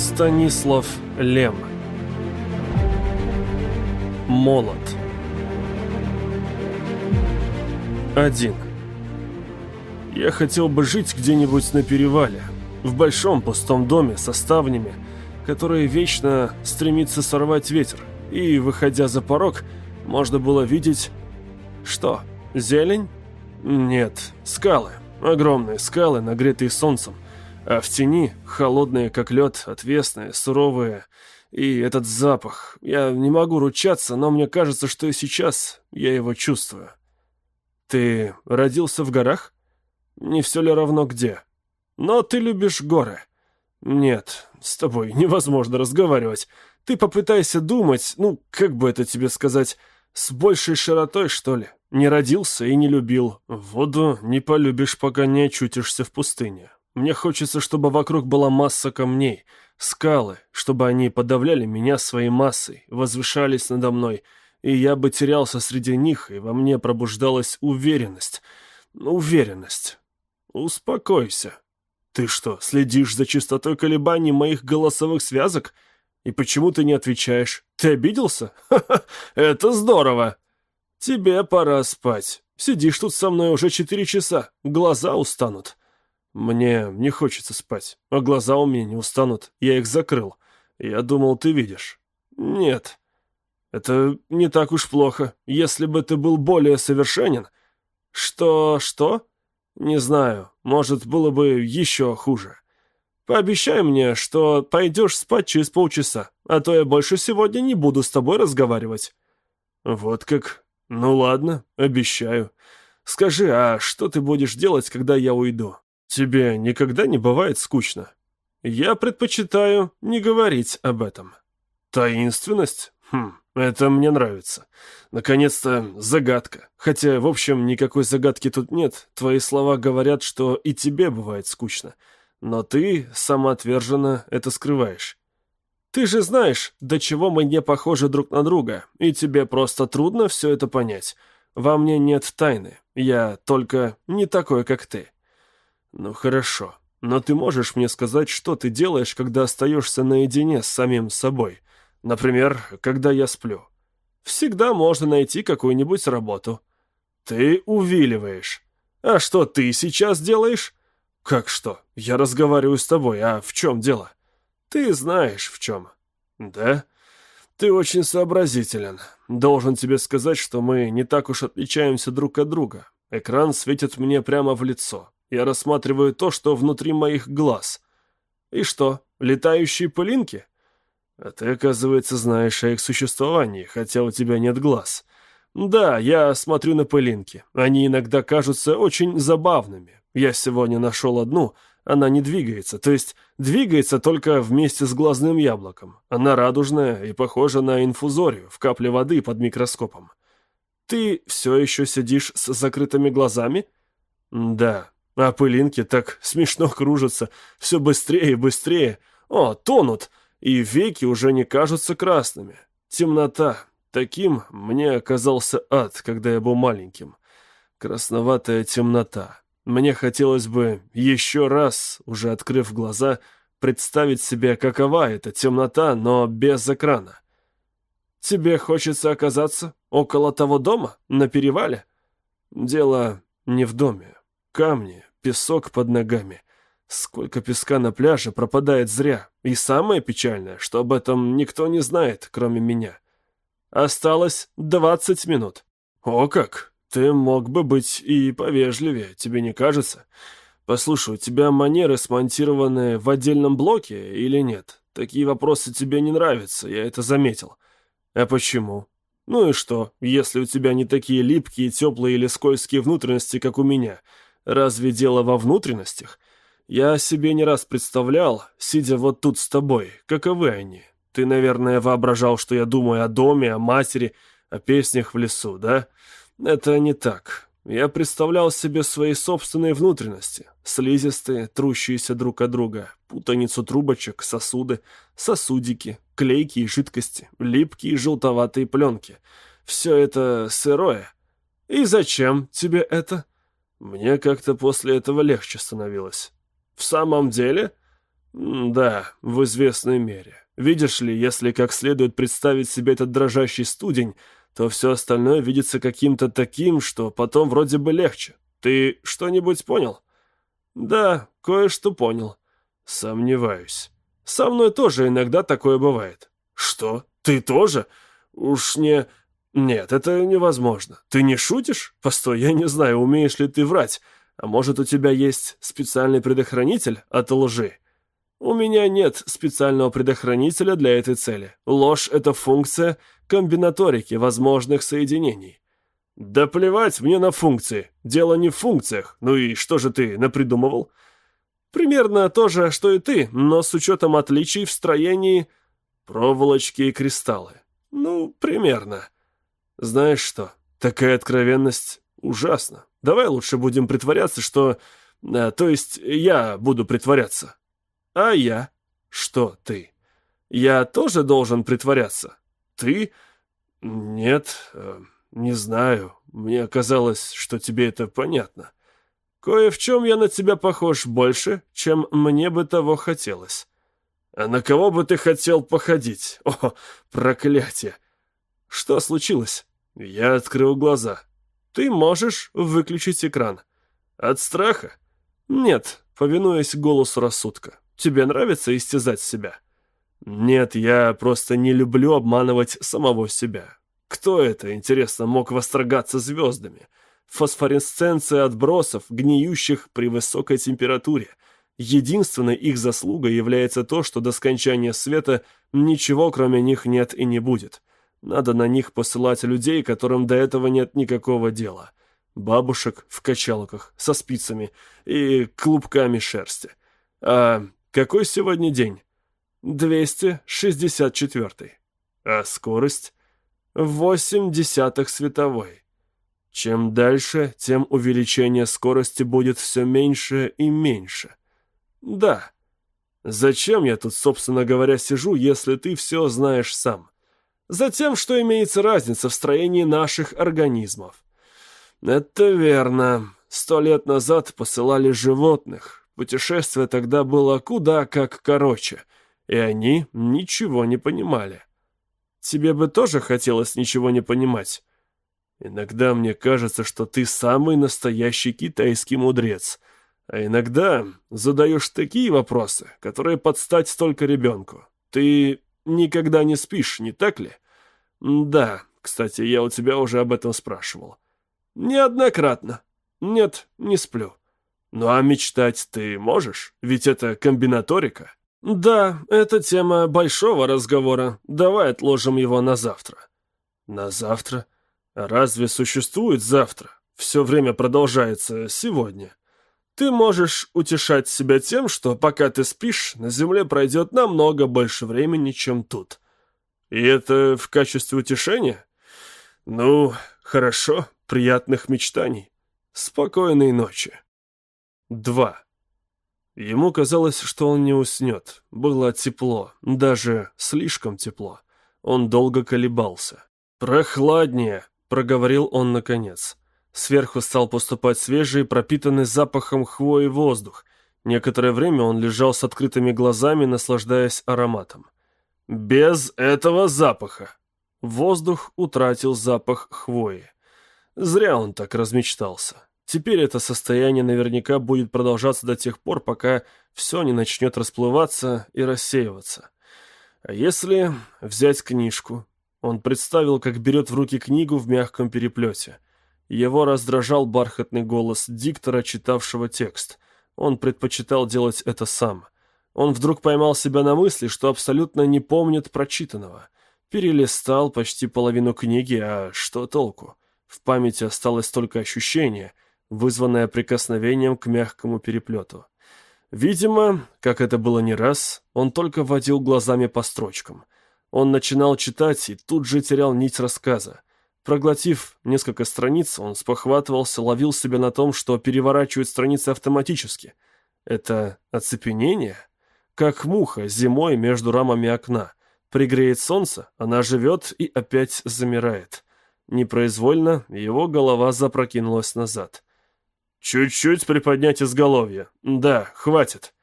Станислав Лем Молот 1 Я хотел бы жить где-нибудь на перевале, в большом пустом доме со ставнями, которые вечно стремится сорвать ветер, и, выходя за порог, можно было видеть... Что? Зелень? Нет, скалы. Огромные скалы, нагретые солнцем. А в тени холодные, как лед, отвесные, суровые. И этот запах. Я не могу ручаться, но мне кажется, что и сейчас я его чувствую. Ты родился в горах? Не все ли равно где? Но ты любишь горы. Нет, с тобой невозможно разговаривать. Ты попытайся думать, ну, как бы это тебе сказать, с большей широтой, что ли. Не родился и не любил. Воду не полюбишь, пока не очутишься в пустыне. Мне хочется, чтобы вокруг была масса камней, скалы, чтобы они подавляли меня своей массой, возвышались надо мной, и я бы терялся среди них, и во мне пробуждалась уверенность. Уверенность. Успокойся. Ты что, следишь за частотой колебаний моих голосовых связок? И почему ты не отвечаешь? Ты обиделся? Ха-ха, это здорово. Тебе пора спать. Сидишь тут со мной уже четыре часа, глаза устанут. «Мне не хочется спать, а глаза у меня не устанут. Я их закрыл. Я думал, ты видишь». «Нет. Это не так уж плохо. Если бы ты был более совершенен...» «Что... что?» «Не знаю. Может, было бы еще хуже. Пообещай мне, что пойдешь спать через полчаса, а то я больше сегодня не буду с тобой разговаривать». «Вот как? Ну ладно, обещаю. Скажи, а что ты будешь делать, когда я уйду?» Тебе никогда не бывает скучно? Я предпочитаю не говорить об этом. Таинственность? Хм, это мне нравится. Наконец-то загадка. Хотя, в общем, никакой загадки тут нет. Твои слова говорят, что и тебе бывает скучно. Но ты самоотверженно это скрываешь. Ты же знаешь, до чего мы не похожи друг на друга, и тебе просто трудно все это понять. Во мне нет тайны. Я только не такой, как ты. «Ну хорошо, но ты можешь мне сказать, что ты делаешь, когда остаешься наедине с самим собой? Например, когда я сплю?» «Всегда можно найти какую-нибудь работу». «Ты увиливаешь. А что ты сейчас делаешь?» «Как что? Я разговариваю с тобой, а в чем дело?» «Ты знаешь, в чем». «Да?» «Ты очень сообразителен. Должен тебе сказать, что мы не так уж отличаемся друг от друга. Экран светит мне прямо в лицо. Я рассматриваю то, что внутри моих глаз. И что, летающие пылинки? А ты, оказывается, знаешь о их существовании, хотя у тебя нет глаз. Да, я смотрю на пылинки. Они иногда кажутся очень забавными. Я сегодня нашел одну, она не двигается, то есть двигается только вместе с глазным яблоком. Она радужная и похожа на инфузорию в капле воды под микроскопом. Ты все еще сидишь с закрытыми глазами? Да, а пылинки так смешно кружатся, все быстрее и быстрее. О, тонут, и веки уже не кажутся красными. Темнота. Таким мне оказался ад, когда я был маленьким. Красноватая темнота. Мне хотелось бы еще раз, уже открыв глаза, представить себе, какова эта темнота, но без экрана. Тебе хочется оказаться около того дома, на перевале? Дело не в доме. Камни, песок под ногами. Сколько песка на пляже пропадает зря. И самое печальное, что об этом никто не знает, кроме меня. Осталось двадцать минут. О как! Ты мог бы быть и повежливее, тебе не кажется? Послушай, у тебя манеры смонтированы в отдельном блоке или нет? Такие вопросы тебе не нравятся, я это заметил. А почему? Ну и что, если у тебя не такие липкие, теплые или скользкие внутренности, как у меня — Разве дело во внутренностях? Я себе не раз представлял, сидя вот тут с тобой, каковы они. Ты, наверное, воображал, что я думаю о доме, о матери, о песнях в лесу, да? Это не так. Я представлял себе свои собственные внутренности, слизистые, трущиеся друг от друга, путаницу трубочек, сосуды, сосудики, клейкие жидкости, липкие желтоватые пленки. Все это сырое. И зачем тебе это? Мне как-то после этого легче становилось. В самом деле? Да, в известной мере. Видишь ли, если как следует представить себе этот дрожащий студень, то все остальное видится каким-то таким, что потом вроде бы легче. Ты что-нибудь понял? Да, кое-что понял. Сомневаюсь. Со мной тоже иногда такое бывает. Что? Ты тоже? Уж не... Нет, это невозможно. Ты не шутишь? Постой, я не знаю, умеешь ли ты врать. А может, у тебя есть специальный предохранитель от лжи? У меня нет специального предохранителя для этой цели. Ложь — это функция комбинаторики возможных соединений. Да плевать мне на функции. Дело не в функциях. Ну и что же ты напридумывал? Примерно то же, что и ты, но с учетом отличий в строении проволочки и кристаллы. Ну, примерно. Знаешь что, такая откровенность ужасна. Давай лучше будем притворяться, что... А, то есть я буду притворяться. А я? Что ты? Я тоже должен притворяться? Ты? Нет, э, не знаю. Мне казалось, что тебе это понятно. Кое в чем я на тебя похож больше, чем мне бы того хотелось. А на кого бы ты хотел походить? О, проклятие! Что случилось? Я открыл глаза. Ты можешь выключить экран. От страха? Нет, повинуясь голосу рассудка. Тебе нравится истязать себя? Нет, я просто не люблю обманывать самого себя. Кто это, интересно, мог восторгаться звездами? Фосфоресценция отбросов, гниющих при высокой температуре. Единственной их заслугой является то, что до скончания света ничего кроме них нет и не будет. Надо на них посылать людей, которым до этого нет никакого дела. Бабушек в качалках, со спицами и клубками шерсти. А какой сегодня день? 264. А скорость? 8 десятых световой. Чем дальше, тем увеличение скорости будет все меньше и меньше. Да. Зачем я тут, собственно говоря, сижу, если ты все знаешь сам? Затем, что имеется разница в строении наших организмов. Это верно. Сто лет назад посылали животных, Путешествие тогда было куда как короче, и они ничего не понимали. Тебе бы тоже хотелось ничего не понимать? Иногда мне кажется, что ты самый настоящий китайский мудрец, а иногда задаешь такие вопросы, которые подстать только ребенку. Ты никогда не спишь, не так ли? Да, кстати, я у тебя уже об этом спрашивал. Неоднократно. Нет, не сплю. Ну а мечтать ты можешь? Ведь это комбинаторика. Да, это тема большого разговора. Давай отложим его на завтра. На завтра? Разве существует завтра? Все время продолжается сегодня. Ты можешь утешать себя тем, что пока ты спишь, на Земле пройдет намного больше времени, чем тут. И это в качестве утешения? Ну, хорошо, приятных мечтаний. Спокойной ночи. 2. Ему казалось, что он не уснет. Было тепло, даже слишком тепло. Он долго колебался. «Прохладнее», — проговорил он наконец. Сверху стал поступать свежий, пропитанный запахом хвои воздух. Некоторое время он лежал с открытыми глазами, наслаждаясь ароматом. «Без этого запаха!» Воздух утратил запах хвои. Зря он так размечтался. Теперь это состояние наверняка будет продолжаться до тех пор, пока все не начнет расплываться и рассеиваться. А если взять книжку? Он представил, как берет в руки книгу в мягком переплете. Его раздражал бархатный голос диктора, читавшего текст. Он предпочитал делать это сам. Он вдруг поймал себя на мысли, что абсолютно не помнит прочитанного. Перелистал почти половину книги, а что толку? В памяти осталось только ощущение — вызванное прикосновением к мягкому переплету. Видимо, как это было не раз, он только водил глазами по строчкам. Он начинал читать и тут же терял нить рассказа. Проглотив несколько страниц, он спохватывался, ловил себя на том, что переворачивает страницы автоматически. Это оцепенение? Как муха зимой между рамами окна. Пригреет солнце, она живет и опять замирает. Непроизвольно его голова запрокинулась назад. «Чуть-чуть приподнять изголовье. Да, хватит».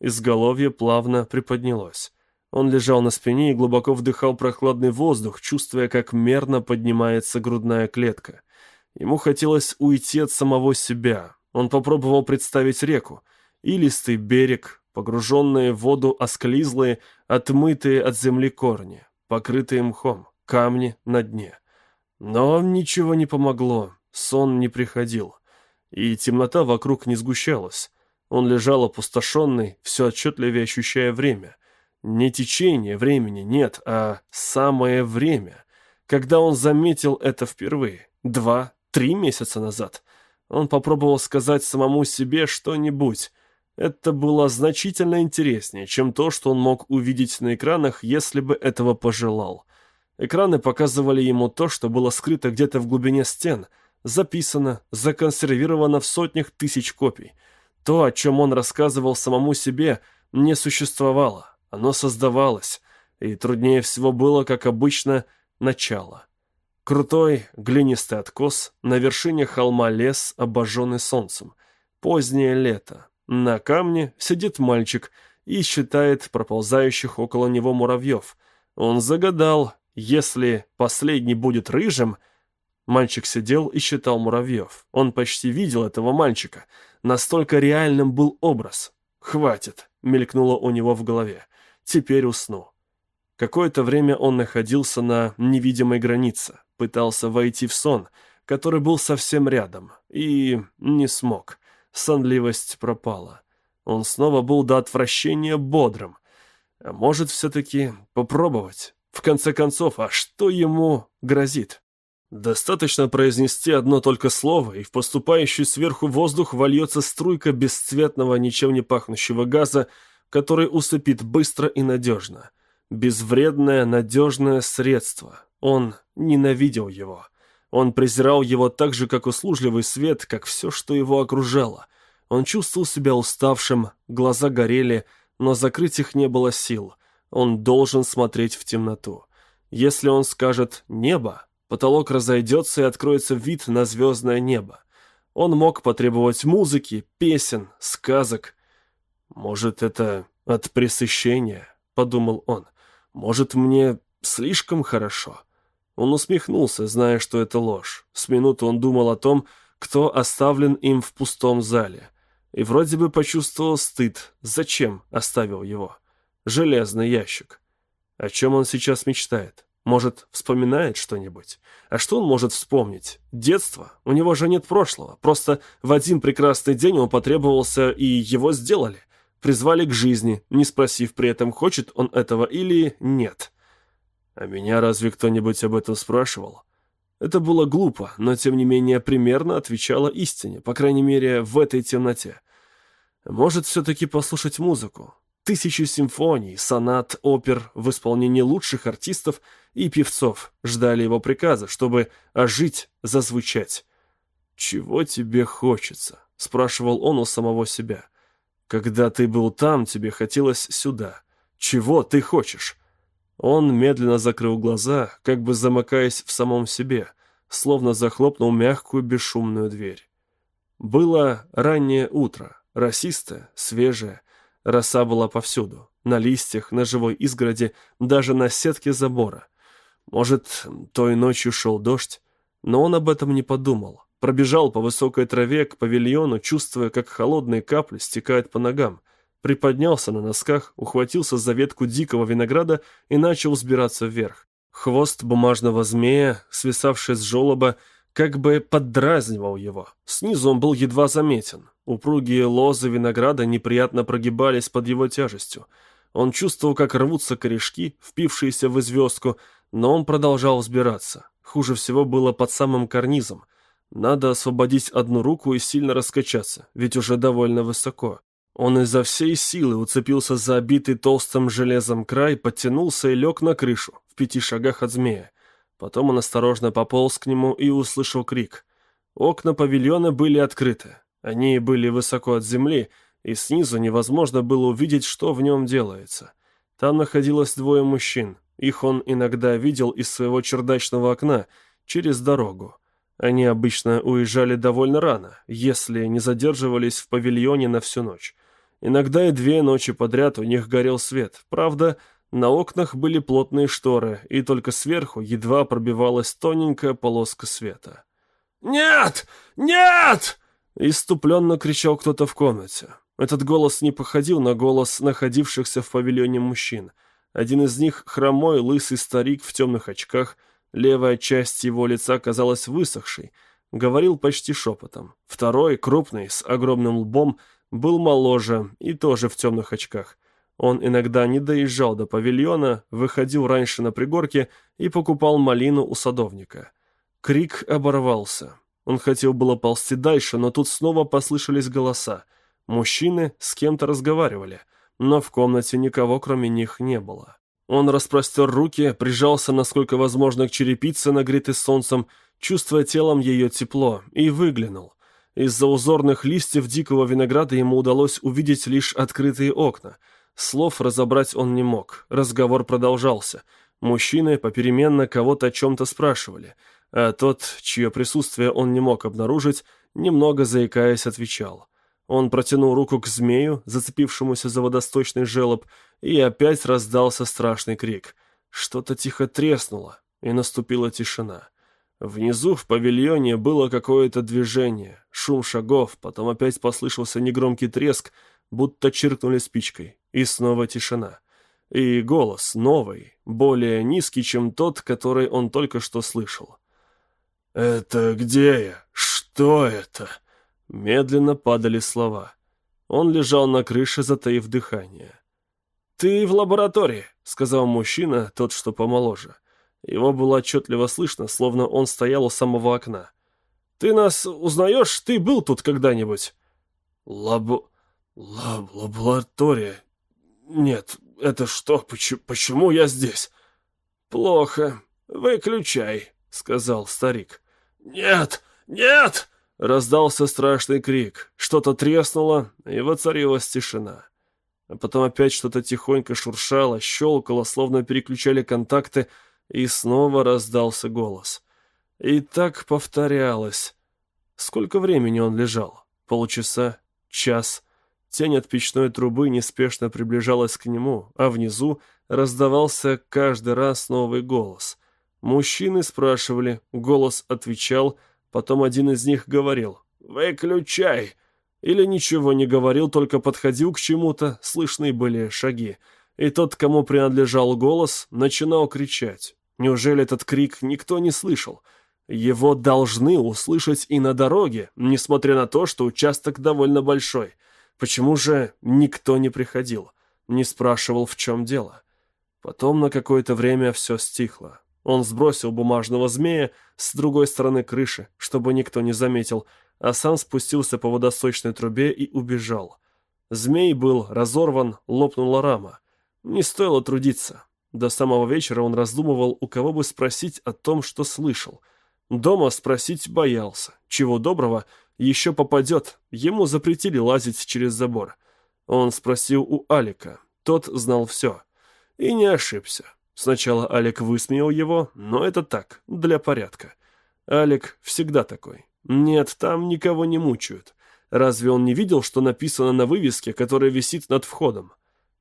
Изголовье плавно приподнялось. Он лежал на спине и глубоко вдыхал прохладный воздух, чувствуя, как мерно поднимается грудная клетка. Ему хотелось уйти от самого себя. Он попробовал представить реку. Илистый берег, погруженные в воду осклизлые, отмытые от земли корни, покрытые мхом, камни на дне. Но ничего не помогло, сон не приходил, и темнота вокруг не сгущалась. Он лежал опустошенный, все отчетливее ощущая время. Не течение времени, нет, а самое время. Когда он заметил это впервые? Два, три месяца назад. Он попробовал сказать самому себе что-нибудь. Это было значительно интереснее, чем то, что он мог увидеть на экранах, если бы этого пожелал. Экраны показывали ему то, что было скрыто где-то в глубине стен, записано, законсервировано в сотнях тысяч копий. То, о чем он рассказывал самому себе, не существовало, оно создавалось, и труднее всего было, как обычно, начало. Крутой, глинистый откос, на вершине холма лес, обожженный солнцем. Позднее лето. На камне сидит мальчик и считает проползающих около него муравьев. Он загадал, если последний будет рыжим... Мальчик сидел и считал муравьев. Он почти видел этого мальчика. Настолько реальным был образ. «Хватит», — мелькнуло у него в голове. «Теперь усну». Какое-то время он находился на невидимой границе, пытался войти в сон, который был совсем рядом, и не смог. Сонливость пропала. Он снова был до отвращения бодрым. А может, все-таки попробовать? В конце концов, а что ему грозит? Достаточно произнести одно только слово, и в поступающий сверху воздух вольется струйка бесцветного, ничем не пахнущего газа, который усыпит быстро и надежно. Безвредное, надежное средство. Он ненавидел его. Он презирал его так же, как услужливый свет, как все, что его окружало. Он чувствовал себя уставшим, глаза горели, но закрыть их не было сил. Он должен смотреть в темноту. Если он скажет «небо», потолок разойдется и откроется вид на звездное небо. Он мог потребовать музыки, песен, сказок. «Может, это от пресыщения?» — подумал он. «Может, мне слишком хорошо?» Он усмехнулся, зная, что это ложь. С минуты он думал о том, кто оставлен им в пустом зале. И вроде бы почувствовал стыд, зачем оставил его. Железный ящик. О чем он сейчас мечтает? Может, вспоминает что-нибудь? А что он может вспомнить? Детство? У него же нет прошлого. Просто в один прекрасный день он потребовался, и его сделали. Призвали к жизни, не спросив при этом, хочет он этого или нет. А меня разве кто-нибудь об этом спрашивал? Это было глупо, но тем не менее примерно отвечало истине, по крайней мере, в этой темноте. Может, все-таки послушать музыку? Тысячи симфоний, сонат, опер в исполнении лучших артистов и певцов ждали его приказа, чтобы ожить, зазвучать. «Чего тебе хочется?» — спрашивал он у самого себя. «Когда ты был там, тебе хотелось сюда. Чего ты хочешь?» Он медленно закрыл глаза, как бы замыкаясь в самом себе, словно захлопнул мягкую бесшумную дверь. Было раннее утро, расистое, свежее, Роса была повсюду. На листьях, на живой изгороди, даже на сетке забора. Может, той ночью шел дождь? Но он об этом не подумал. Пробежал по высокой траве к павильону, чувствуя, как холодные капли стекают по ногам. Приподнялся на носках, ухватился за ветку дикого винограда и начал взбираться вверх. Хвост бумажного змея, свисавший с желоба, как бы поддразнивал его. Снизу он был едва заметен. Упругие лозы винограда неприятно прогибались под его тяжестью. Он чувствовал, как рвутся корешки, впившиеся в звездку, но он продолжал взбираться. Хуже всего было под самым карнизом. Надо освободить одну руку и сильно раскачаться, ведь уже довольно высоко. Он изо всей силы уцепился за обитый толстым железом край, подтянулся и лег на крышу, в пяти шагах от змея. Потом он осторожно пополз к нему и услышал крик. Окна павильона были открыты. Они были высоко от земли, и снизу невозможно было увидеть, что в нем делается. Там находилось двое мужчин. Их он иногда видел из своего чердачного окна, через дорогу. Они обычно уезжали довольно рано, если не задерживались в павильоне на всю ночь. Иногда и две ночи подряд у них горел свет. Правда, на окнах были плотные шторы, и только сверху едва пробивалась тоненькая полоска света. «Нет! Нет!» — иступленно кричал кто-то в комнате. Этот голос не походил на голос находившихся в павильоне мужчин. Один из них — хромой, лысый старик в темных очках, левая часть его лица казалась высохшей, говорил почти шепотом. Второй, крупный, с огромным лбом, был моложе и тоже в темных очках. Он иногда не доезжал до павильона, выходил раньше на пригорке и покупал малину у садовника. Крик оборвался. Он хотел было ползти дальше, но тут снова послышались голоса. Мужчины с кем-то разговаривали, но в комнате никого, кроме них, не было. Он распростер руки, прижался, насколько возможно, к черепице, нагретой солнцем, чувствуя телом ее тепло, и выглянул. Из-за узорных листьев дикого винограда ему удалось увидеть лишь открытые окна. Слов разобрать он не мог. Разговор продолжался. Мужчины попеременно кого-то о чем-то спрашивали, а тот, чье присутствие он не мог обнаружить, немного заикаясь, отвечал. Он протянул руку к змею, зацепившемуся за водосточный желоб, и опять раздался страшный крик. Что-то тихо треснуло, и наступила тишина. Внизу в павильоне было какое-то движение, шум шагов, потом опять послышался негромкий треск, будто чиркнули спичкой, и снова тишина. И голос новый, более низкий, чем тот, который он только что слышал. «Это где я? Что это?» Медленно падали слова. Он лежал на крыше, затаив дыхание. «Ты в лаборатории», — сказал мужчина, тот, что помоложе. Его было отчетливо слышно, словно он стоял у самого окна. «Ты нас узнаешь? Ты был тут когда-нибудь?» «Лабо... Лаб... лаборатория... Нет, это что? Почему, почему я здесь?» «Плохо. Выключай», — сказал старик. «Нет! Нет!» — раздался страшный крик. Что-то треснуло, и воцарилась тишина. А потом опять что-то тихонько шуршало, щелкало, словно переключали контакты, и снова раздался голос. И так повторялось. Сколько времени он лежал? Полчаса? Час? Тень от печной трубы неспешно приближалась к нему, а внизу раздавался каждый раз новый голос. Мужчины спрашивали, голос отвечал, потом один из них говорил «Выключай!» Или ничего не говорил, только подходил к чему-то, слышны были шаги. И тот, кому принадлежал голос, начинал кричать. Неужели этот крик никто не слышал? Его должны услышать и на дороге, несмотря на то, что участок довольно большой. Почему же никто не приходил? Не спрашивал, в чем дело? Потом на какое-то время все стихло. Он сбросил бумажного змея с другой стороны крыши, чтобы никто не заметил, а сам спустился по водосточной трубе и убежал. Змей был разорван, лопнула рама. Не стоило трудиться. До самого вечера он раздумывал, у кого бы спросить о том, что слышал. Дома спросить боялся. Чего доброго, еще попадет. Ему запретили лазить через забор. Он спросил у Алика. Тот знал все. И не ошибся. Сначала Алик высмеял его, но это так, для порядка. Алик всегда такой. Нет, там никого не мучают. Разве он не видел, что написано на вывеске, которая висит над входом?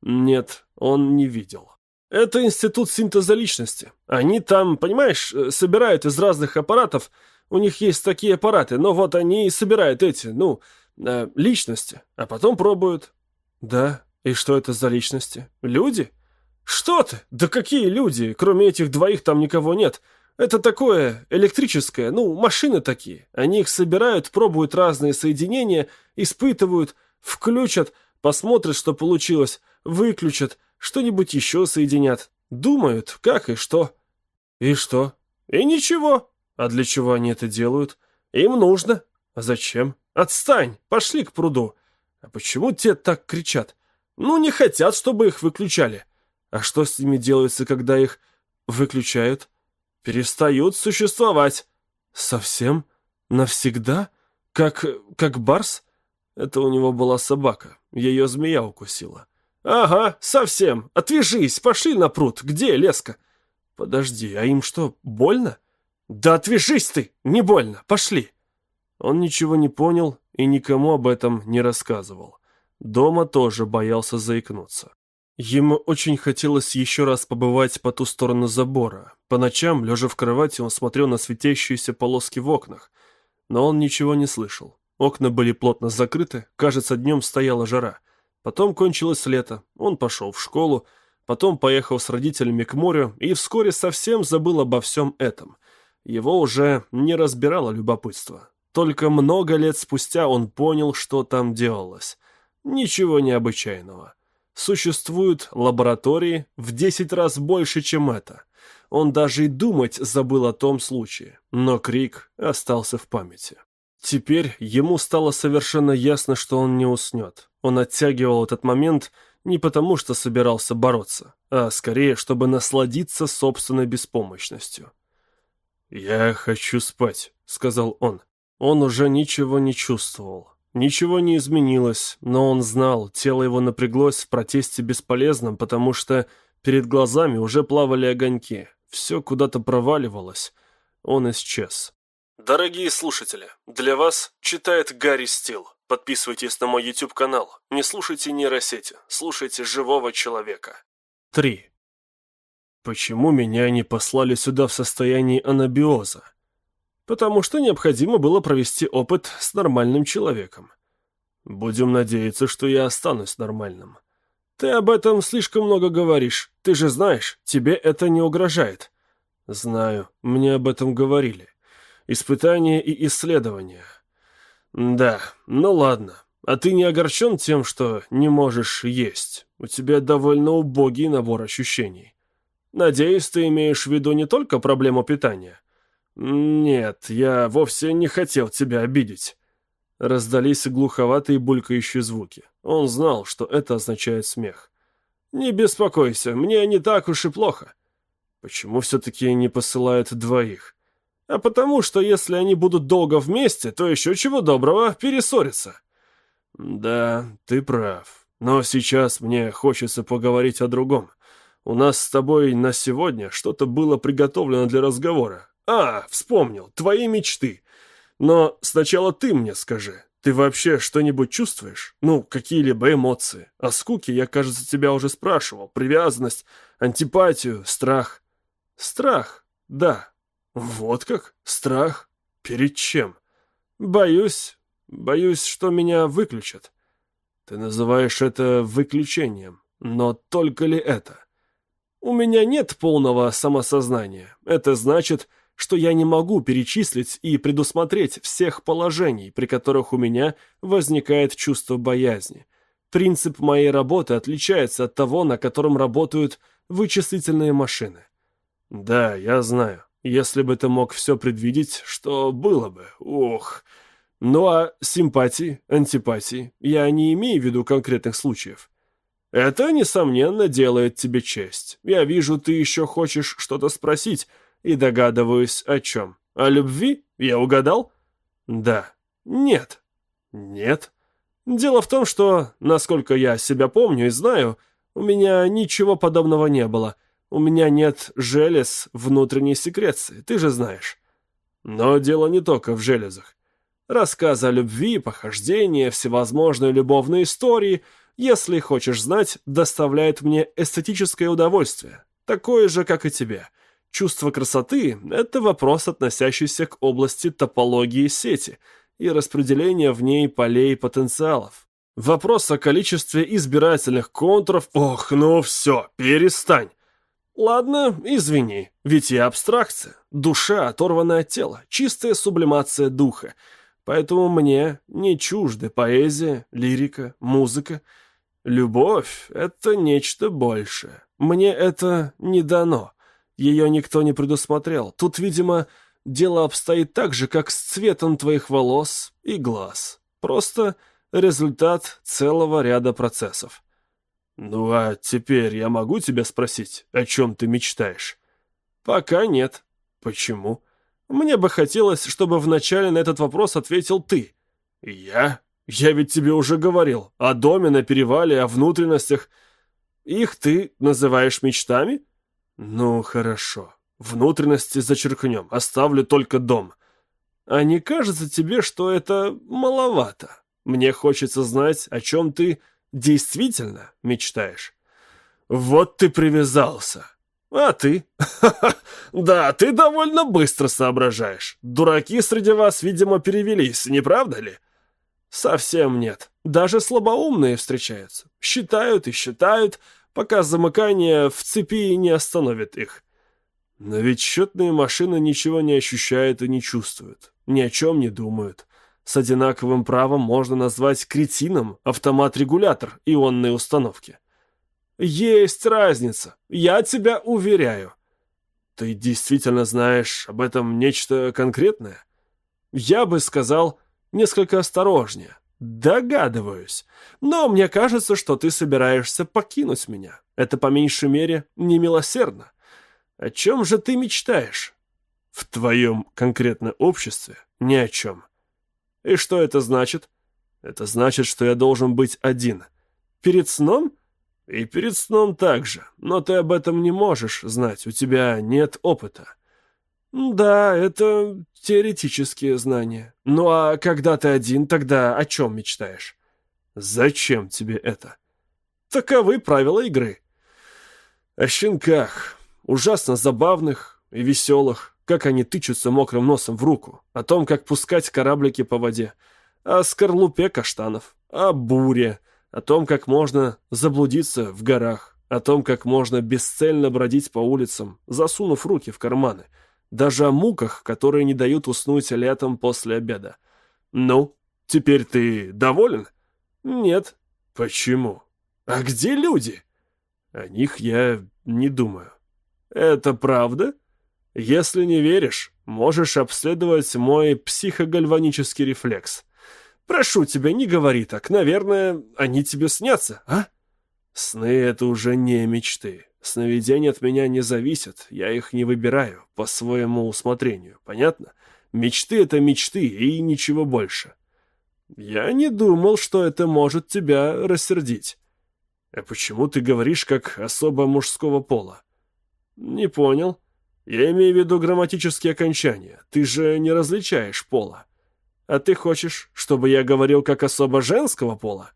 Нет, он не видел. Это институт синтеза личности. Они там, понимаешь, э, собирают из разных аппаратов. У них есть такие аппараты, но вот они и собирают эти, ну, э, личности, а потом пробуют. Да, и что это за личности? Люди? Что ты? Да какие люди? Кроме этих двоих там никого нет. Это такое электрическое, ну, машины такие. Они их собирают, пробуют разные соединения, испытывают, включат, посмотрят, что получилось, выключат, что-нибудь еще соединят. Думают, как и что. И что? И ничего. А для чего они это делают? Им нужно. А зачем? Отстань, пошли к пруду. А почему те так кричат? Ну, не хотят, чтобы их выключали. А что с ними делается, когда их выключают? Перестают существовать. Совсем? Навсегда? Как... как барс? Это у него была собака. Ее змея укусила. «Ага, совсем. Отвяжись, пошли на пруд. Где леска?» «Подожди, а им что, больно?» «Да отвяжись ты! Не больно. Пошли!» Он ничего не понял и никому об этом не рассказывал. Дома тоже боялся заикнуться. Ему очень хотелось еще раз побывать по ту сторону забора. По ночам, лежа в кровати, он смотрел на светящиеся полоски в окнах, но он ничего не слышал. Окна были плотно закрыты, кажется, днем стояла жара. Потом кончилось лето, он пошел в школу, потом поехал с родителями к морю и вскоре совсем забыл обо всем этом. Его уже не разбирало любопытство. Только много лет спустя он понял, что там делалось. Ничего необычайного. Существуют лаборатории в десять раз больше, чем это. Он даже и думать забыл о том случае, но крик остался в памяти. Теперь ему стало совершенно ясно, что он не уснет. Он оттягивал этот момент не потому, что собирался бороться, а скорее, чтобы насладиться собственной беспомощностью. «Я хочу спать», — сказал он. Он уже ничего не чувствовал. Ничего не изменилось, но он знал, тело его напряглось в протесте бесполезном, потому что перед глазами уже плавали огоньки. Все куда-то проваливалось. Он исчез. Дорогие слушатели, для вас читает Гарри Стил. Подписывайтесь на мой YouTube-канал. Не слушайте нейросети, слушайте живого человека. 3. Почему меня не послали сюда в состоянии анабиоза? Потому что необходимо было провести опыт с нормальным человеком. Будем надеяться, что я останусь нормальным. Ты об этом слишком много говоришь. Ты же знаешь, тебе это не угрожает. Знаю, мне об этом говорили. Испытания и исследования. Да, ну ладно. А ты не огорчен тем, что не можешь есть? У тебя довольно убогий набор ощущений. Надеюсь, ты имеешь в виду не только проблему питания, «Нет, я вовсе не хотел тебя обидеть». Раздались глуховатые булькающие звуки. Он знал, что это означает смех. «Не беспокойся, мне не так уж и плохо». «Почему все-таки не посылают двоих?» «А потому что если они будут долго вместе, то еще чего доброго перессорятся». «Да, ты прав. Но сейчас мне хочется поговорить о другом. У нас с тобой на сегодня что-то было приготовлено для разговора, «А, вспомнил, твои мечты. Но сначала ты мне скажи, ты вообще что-нибудь чувствуешь? Ну, какие-либо эмоции? О скуке я, кажется, тебя уже спрашивал. Привязанность, антипатию, страх». «Страх, да. Вот как? Страх? Перед чем? Боюсь, боюсь, что меня выключат». «Ты называешь это выключением, но только ли это?» «У меня нет полного самосознания. Это значит, что я не могу перечислить и предусмотреть всех положений, при которых у меня возникает чувство боязни. Принцип моей работы отличается от того, на котором работают вычислительные машины. Да, я знаю. Если бы ты мог все предвидеть, что было бы? Ох. Ну а симпатии, антипатии, я не имею в виду конкретных случаев. Это, несомненно, делает тебе честь. Я вижу, ты еще хочешь что-то спросить, и догадываюсь, о чем. О любви? Я угадал? Да. Нет. Нет. Дело в том, что, насколько я себя помню и знаю, у меня ничего подобного не было. У меня нет желез внутренней секреции, ты же знаешь. Но дело не только в железах. Рассказы о любви, похождения, всевозможные любовные истории, если хочешь знать, доставляют мне эстетическое удовольствие, такое же, как и тебе — Чувство красоты – это вопрос, относящийся к области топологии сети и распределения в ней полей потенциалов. Вопрос о количестве избирательных контуров – ох, ну все, перестань. Ладно, извини, ведь я абстракция, душа, оторванная от тела, чистая сублимация духа. Поэтому мне не чужды поэзия, лирика, музыка. Любовь – это нечто большее. Мне это не дано. Ее никто не предусмотрел. Тут, видимо, дело обстоит так же, как с цветом твоих волос и глаз. Просто результат целого ряда процессов. Ну а теперь я могу тебя спросить, о чем ты мечтаешь? Пока нет. Почему? Мне бы хотелось, чтобы вначале на этот вопрос ответил ты. Я? Я ведь тебе уже говорил о доме на перевале, о внутренностях. Их ты называешь мечтами? «Ну, хорошо. Внутренности зачеркнем, оставлю только дом. А не кажется тебе, что это маловато? Мне хочется знать, о чем ты Действительно мечтаешь? Вот ты привязался. А ты? Да, ты довольно быстро соображаешь. Дураки среди вас, видимо, перевелись, не правда ли? Совсем нет. Даже слабоумные встречаются. Считают и считают, пока замыкание в цепи не остановит их. Но ведь счетные машины ничего не ощущают и не чувствуют, ни о чем не думают. С одинаковым правом можно назвать кретином автомат-регулятор ионной установки. Есть разница, я тебя уверяю. Ты действительно знаешь об этом нечто конкретное? Я бы сказал несколько осторожнее. Догадываюсь. Но мне кажется, что ты собираешься покинуть меня. Это по меньшей мере немилосердно. О чем же ты мечтаешь? В твоем конкретном обществе ни о чем. И что это значит? Это значит, что я должен быть один. Перед сном? И перед сном также. Но ты об этом не можешь знать, у тебя нет опыта. Да, это теоретические знания. Ну а когда ты один, тогда о чем мечтаешь? Зачем тебе это? Таковы правила игры. О щенках, ужасно забавных и веселых, как они тычутся мокрым носом в руку, о том, как пускать кораблики по воде, о скорлупе каштанов, о буре, о том, как можно заблудиться в горах, о том, как можно бесцельно бродить по улицам, засунув руки в карманы — даже о муках, которые не дают уснуть летом после обеда. «Ну, теперь ты доволен?» «Нет». «Почему?» «А где люди?» «О них я не думаю». «Это правда?» «Если не веришь, можешь обследовать мой психогальванический рефлекс. Прошу тебя, не говори так. Наверное, они тебе снятся, а?» «Сны — это уже не мечты. Сновидения от меня не зависят, я их не выбираю по своему усмотрению, понятно? Мечты — это мечты и ничего больше. Я не думал, что это может тебя рассердить. А почему ты говоришь как особо мужского пола? Не понял. Я имею в виду грамматические окончания. Ты же не различаешь пола. А ты хочешь, чтобы я говорил как особо женского пола?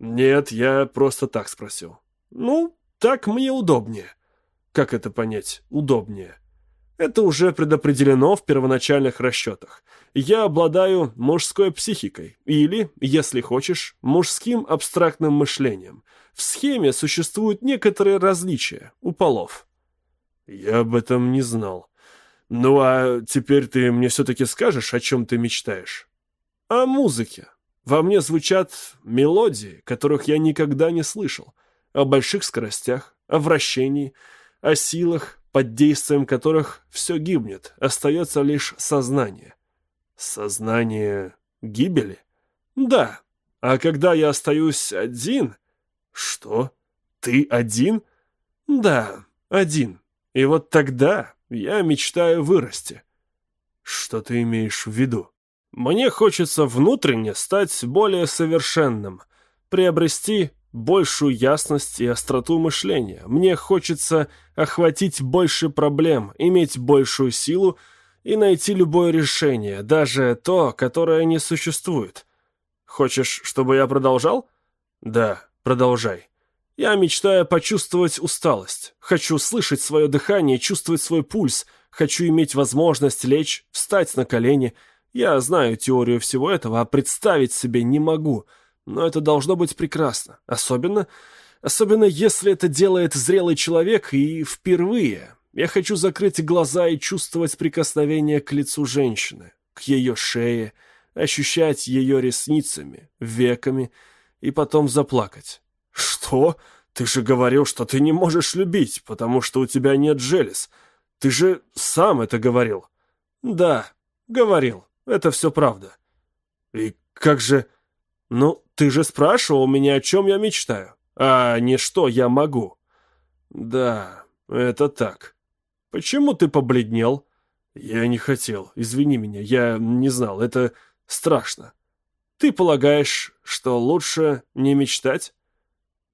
Нет, я просто так спросил. Ну, так мне удобнее. Как это понять? Удобнее. Это уже предопределено в первоначальных расчетах. Я обладаю мужской психикой, или, если хочешь, мужским абстрактным мышлением. В схеме существуют некоторые различия у полов. Я об этом не знал. Ну а теперь ты мне все-таки скажешь, о чем ты мечтаешь? О музыке. Во мне звучат мелодии, которых я никогда не слышал о больших скоростях, о вращении, о силах, под действием которых все гибнет, остается лишь сознание. Сознание гибели? Да. А когда я остаюсь один... Что? Ты один? Да, один. И вот тогда я мечтаю вырасти. Что ты имеешь в виду? Мне хочется внутренне стать более совершенным, приобрести большую ясность и остроту мышления. Мне хочется охватить больше проблем, иметь большую силу и найти любое решение, даже то, которое не существует. Хочешь, чтобы я продолжал? Да, продолжай. Я мечтаю почувствовать усталость. Хочу слышать свое дыхание, чувствовать свой пульс. Хочу иметь возможность лечь, встать на колени. Я знаю теорию всего этого, а представить себе не могу — но это должно быть прекрасно. Особенно, особенно если это делает зрелый человек и впервые. Я хочу закрыть глаза и чувствовать прикосновение к лицу женщины, к ее шее, ощущать ее ресницами, веками и потом заплакать. Что? Ты же говорил, что ты не можешь любить, потому что у тебя нет желез. Ты же сам это говорил. Да, говорил. Это все правда. И как же... Ну, ты же спрашивал меня, о чем я мечтаю, а не что я могу. Да, это так. Почему ты побледнел? Я не хотел, извини меня, я не знал, это страшно. Ты полагаешь, что лучше не мечтать?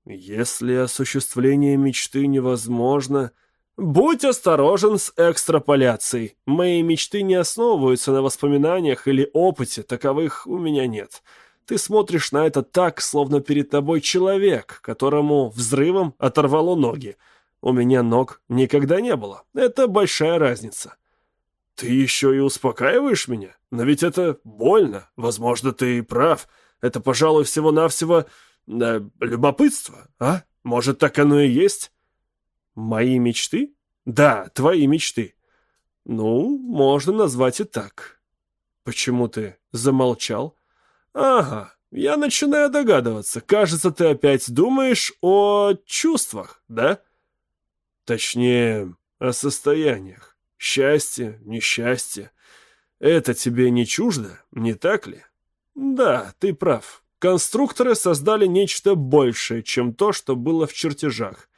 Если осуществление мечты невозможно... Будь осторожен с экстраполяцией. Мои мечты не основываются на воспоминаниях или опыте, таковых у меня нет. Ты смотришь на это так, словно перед тобой человек, которому взрывом оторвало ноги. У меня ног никогда не было. Это большая разница. Ты еще и успокаиваешь меня? Но ведь это больно. Возможно, ты и прав. Это, пожалуй, всего-навсего э, любопытство, а? Может, так оно и есть? Мои мечты? Да, твои мечты. Ну, можно назвать и так. Почему ты замолчал? Ага, я начинаю догадываться. Кажется, ты опять думаешь о чувствах, да? Точнее, о состояниях. Счастье, несчастье. Это тебе не чуждо, не так ли? Да, ты прав. Конструкторы создали нечто большее, чем то, что было в чертежах.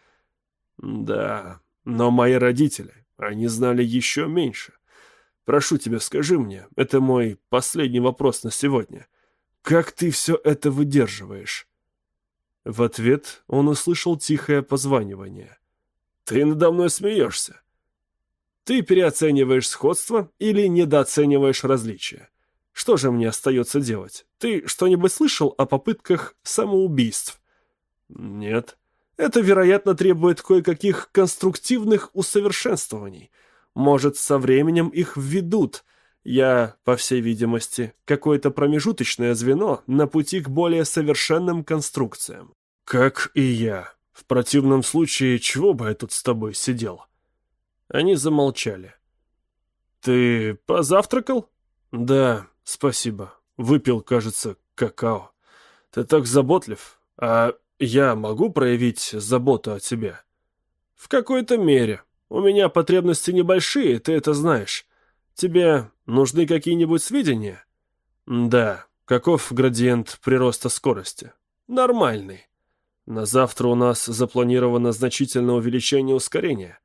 Да, но мои родители, они знали еще меньше. Прошу тебя, скажи мне, это мой последний вопрос на сегодня. Как ты все это выдерживаешь?» В ответ он услышал тихое позванивание. «Ты надо мной смеешься. Ты переоцениваешь сходство или недооцениваешь различия. Что же мне остается делать? Ты что-нибудь слышал о попытках самоубийств? Нет. Это, вероятно, требует кое-каких конструктивных усовершенствований. Может, со временем их введут. Я, по всей видимости, какое-то промежуточное звено на пути к более совершенным конструкциям. Как и я. В противном случае, чего бы я тут с тобой сидел? Они замолчали. Ты позавтракал? Да, спасибо. Выпил, кажется, какао. Ты так заботлив. А я могу проявить заботу о тебе? В какой-то мере. У меня потребности небольшие, ты это знаешь. Тебе нужны какие-нибудь сведения? Да. Каков градиент прироста скорости? Нормальный. На завтра у нас запланировано значительное увеличение ускорения.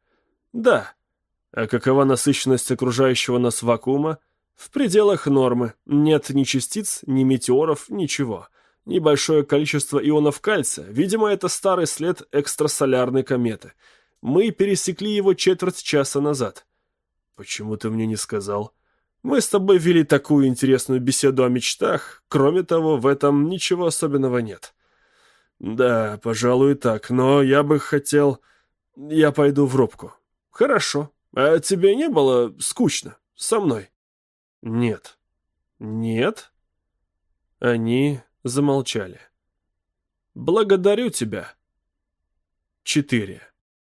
Да. А какова насыщенность окружающего нас вакуума? В пределах нормы. Нет ни частиц, ни метеоров, ничего. Небольшое количество ионов кальция. Видимо, это старый след экстрасолярной кометы. Мы пересекли его четверть часа назад. Почему ты мне не сказал? Мы с тобой вели такую интересную беседу о мечтах. Кроме того, в этом ничего особенного нет. Да, пожалуй, так. Но я бы хотел... Я пойду в робку. Хорошо. А тебе не было скучно со мной? Нет. Нет? Они замолчали. Благодарю тебя. Четыре.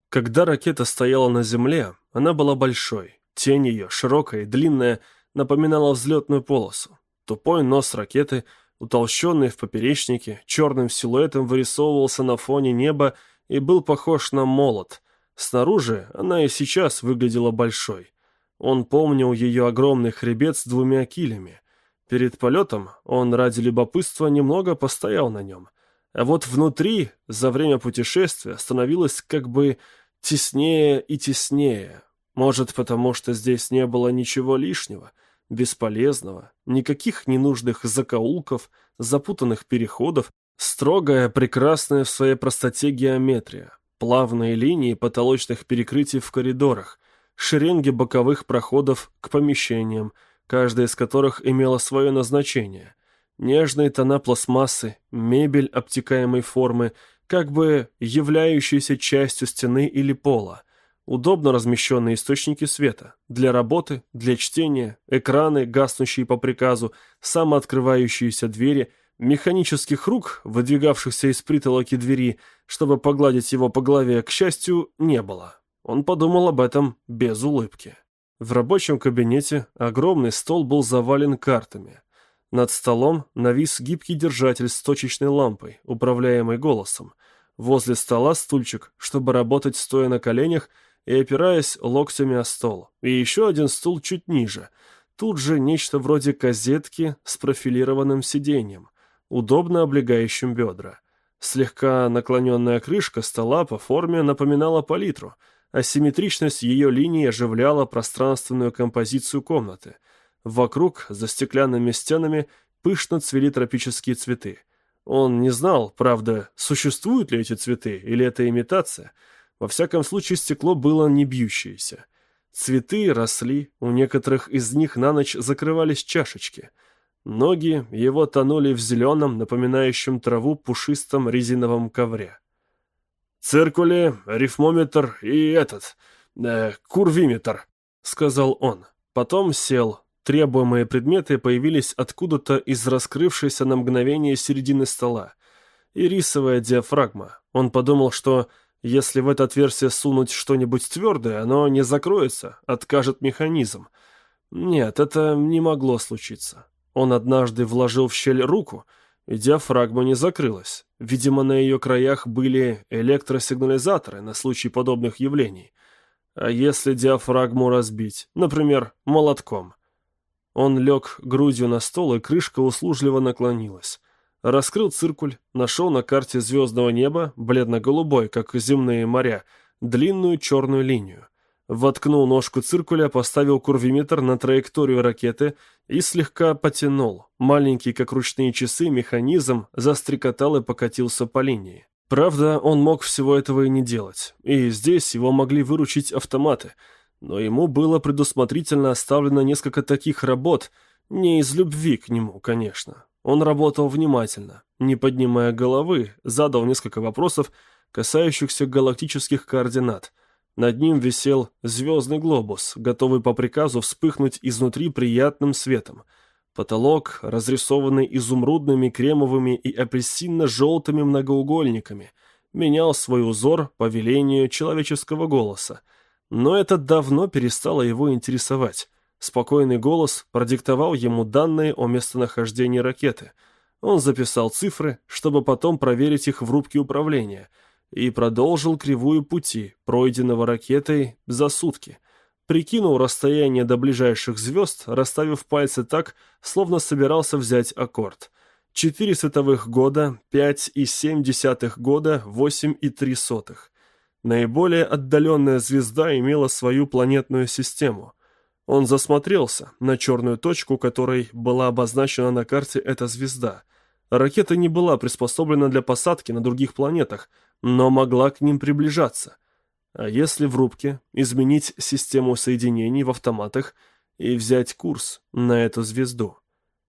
Когда ракета стояла на земле, она была большой. Тень ее, широкая и длинная, напоминала взлетную полосу. Тупой нос ракеты, утолщенный в поперечнике, черным силуэтом вырисовывался на фоне неба и был похож на молот. Снаружи она и сейчас выглядела большой. Он помнил ее огромный хребет с двумя килями. Перед полетом он ради любопытства немного постоял на нем. А вот внутри, за время путешествия, становилось как бы теснее и теснее. Может, потому что здесь не было ничего лишнего, бесполезного, никаких ненужных закоулков, запутанных переходов, строгая, прекрасная в своей простоте геометрия, плавные линии потолочных перекрытий в коридорах, шеренги боковых проходов к помещениям, каждая из которых имела свое назначение. Нежные тона пластмассы, мебель обтекаемой формы, как бы являющиеся частью стены или пола, удобно размещенные источники света, для работы, для чтения, экраны, гаснущие по приказу, самооткрывающиеся двери, механических рук, выдвигавшихся из притолоки двери, чтобы погладить его по голове, к счастью, не было. Он подумал об этом без улыбки. В рабочем кабинете огромный стол был завален картами. Над столом навис гибкий держатель с точечной лампой, управляемой голосом. Возле стола стульчик, чтобы работать стоя на коленях и опираясь локтями о стол. И еще один стул чуть ниже. Тут же нечто вроде козетки с профилированным сиденьем, удобно облегающим бедра. Слегка наклоненная крышка стола по форме напоминала палитру, а симметричность ее линии оживляла пространственную композицию комнаты – Вокруг, за стеклянными стенами, пышно цвели тропические цветы. Он не знал, правда, существуют ли эти цветы, или это имитация. Во всяком случае, стекло было не бьющееся. Цветы росли, у некоторых из них на ночь закрывались чашечки. Ноги его тонули в зеленом, напоминающем траву пушистом резиновом ковре. «Циркули, рифмометр и этот, э, курвиметр», — сказал он. Потом сел. Требуемые предметы появились откуда-то из раскрывшейся на мгновение середины стола. И рисовая диафрагма. Он подумал, что если в это отверстие сунуть что-нибудь твердое, оно не закроется, откажет механизм. Нет, это не могло случиться. Он однажды вложил в щель руку, и диафрагма не закрылась. Видимо, на ее краях были электросигнализаторы на случай подобных явлений. А если диафрагму разбить, например, молотком? Он лег грудью на стол, и крышка услужливо наклонилась. Раскрыл циркуль, нашел на карте звездного неба, бледно-голубой, как земные моря, длинную черную линию. Воткнул ножку циркуля, поставил курвиметр на траекторию ракеты и слегка потянул. Маленький, как ручные часы, механизм застрекотал и покатился по линии. Правда, он мог всего этого и не делать, и здесь его могли выручить автоматы, но ему было предусмотрительно оставлено несколько таких работ, не из любви к нему, конечно. Он работал внимательно, не поднимая головы, задал несколько вопросов, касающихся галактических координат. Над ним висел звездный глобус, готовый по приказу вспыхнуть изнутри приятным светом – Потолок, разрисованный изумрудными, кремовыми и апельсинно-желтыми многоугольниками, менял свой узор по велению человеческого голоса. Но это давно перестало его интересовать. Спокойный голос продиктовал ему данные о местонахождении ракеты. Он записал цифры, чтобы потом проверить их в рубке управления, и продолжил кривую пути, пройденного ракетой за сутки – прикинул расстояние до ближайших звезд, расставив пальцы так, словно собирался взять аккорд. Четыре световых года, пять и семь десятых года, восемь и три сотых. Наиболее отдаленная звезда имела свою планетную систему. Он засмотрелся на черную точку, которой была обозначена на карте эта звезда. Ракета не была приспособлена для посадки на других планетах, но могла к ним приближаться – а если в рубке изменить систему соединений в автоматах и взять курс на эту звезду?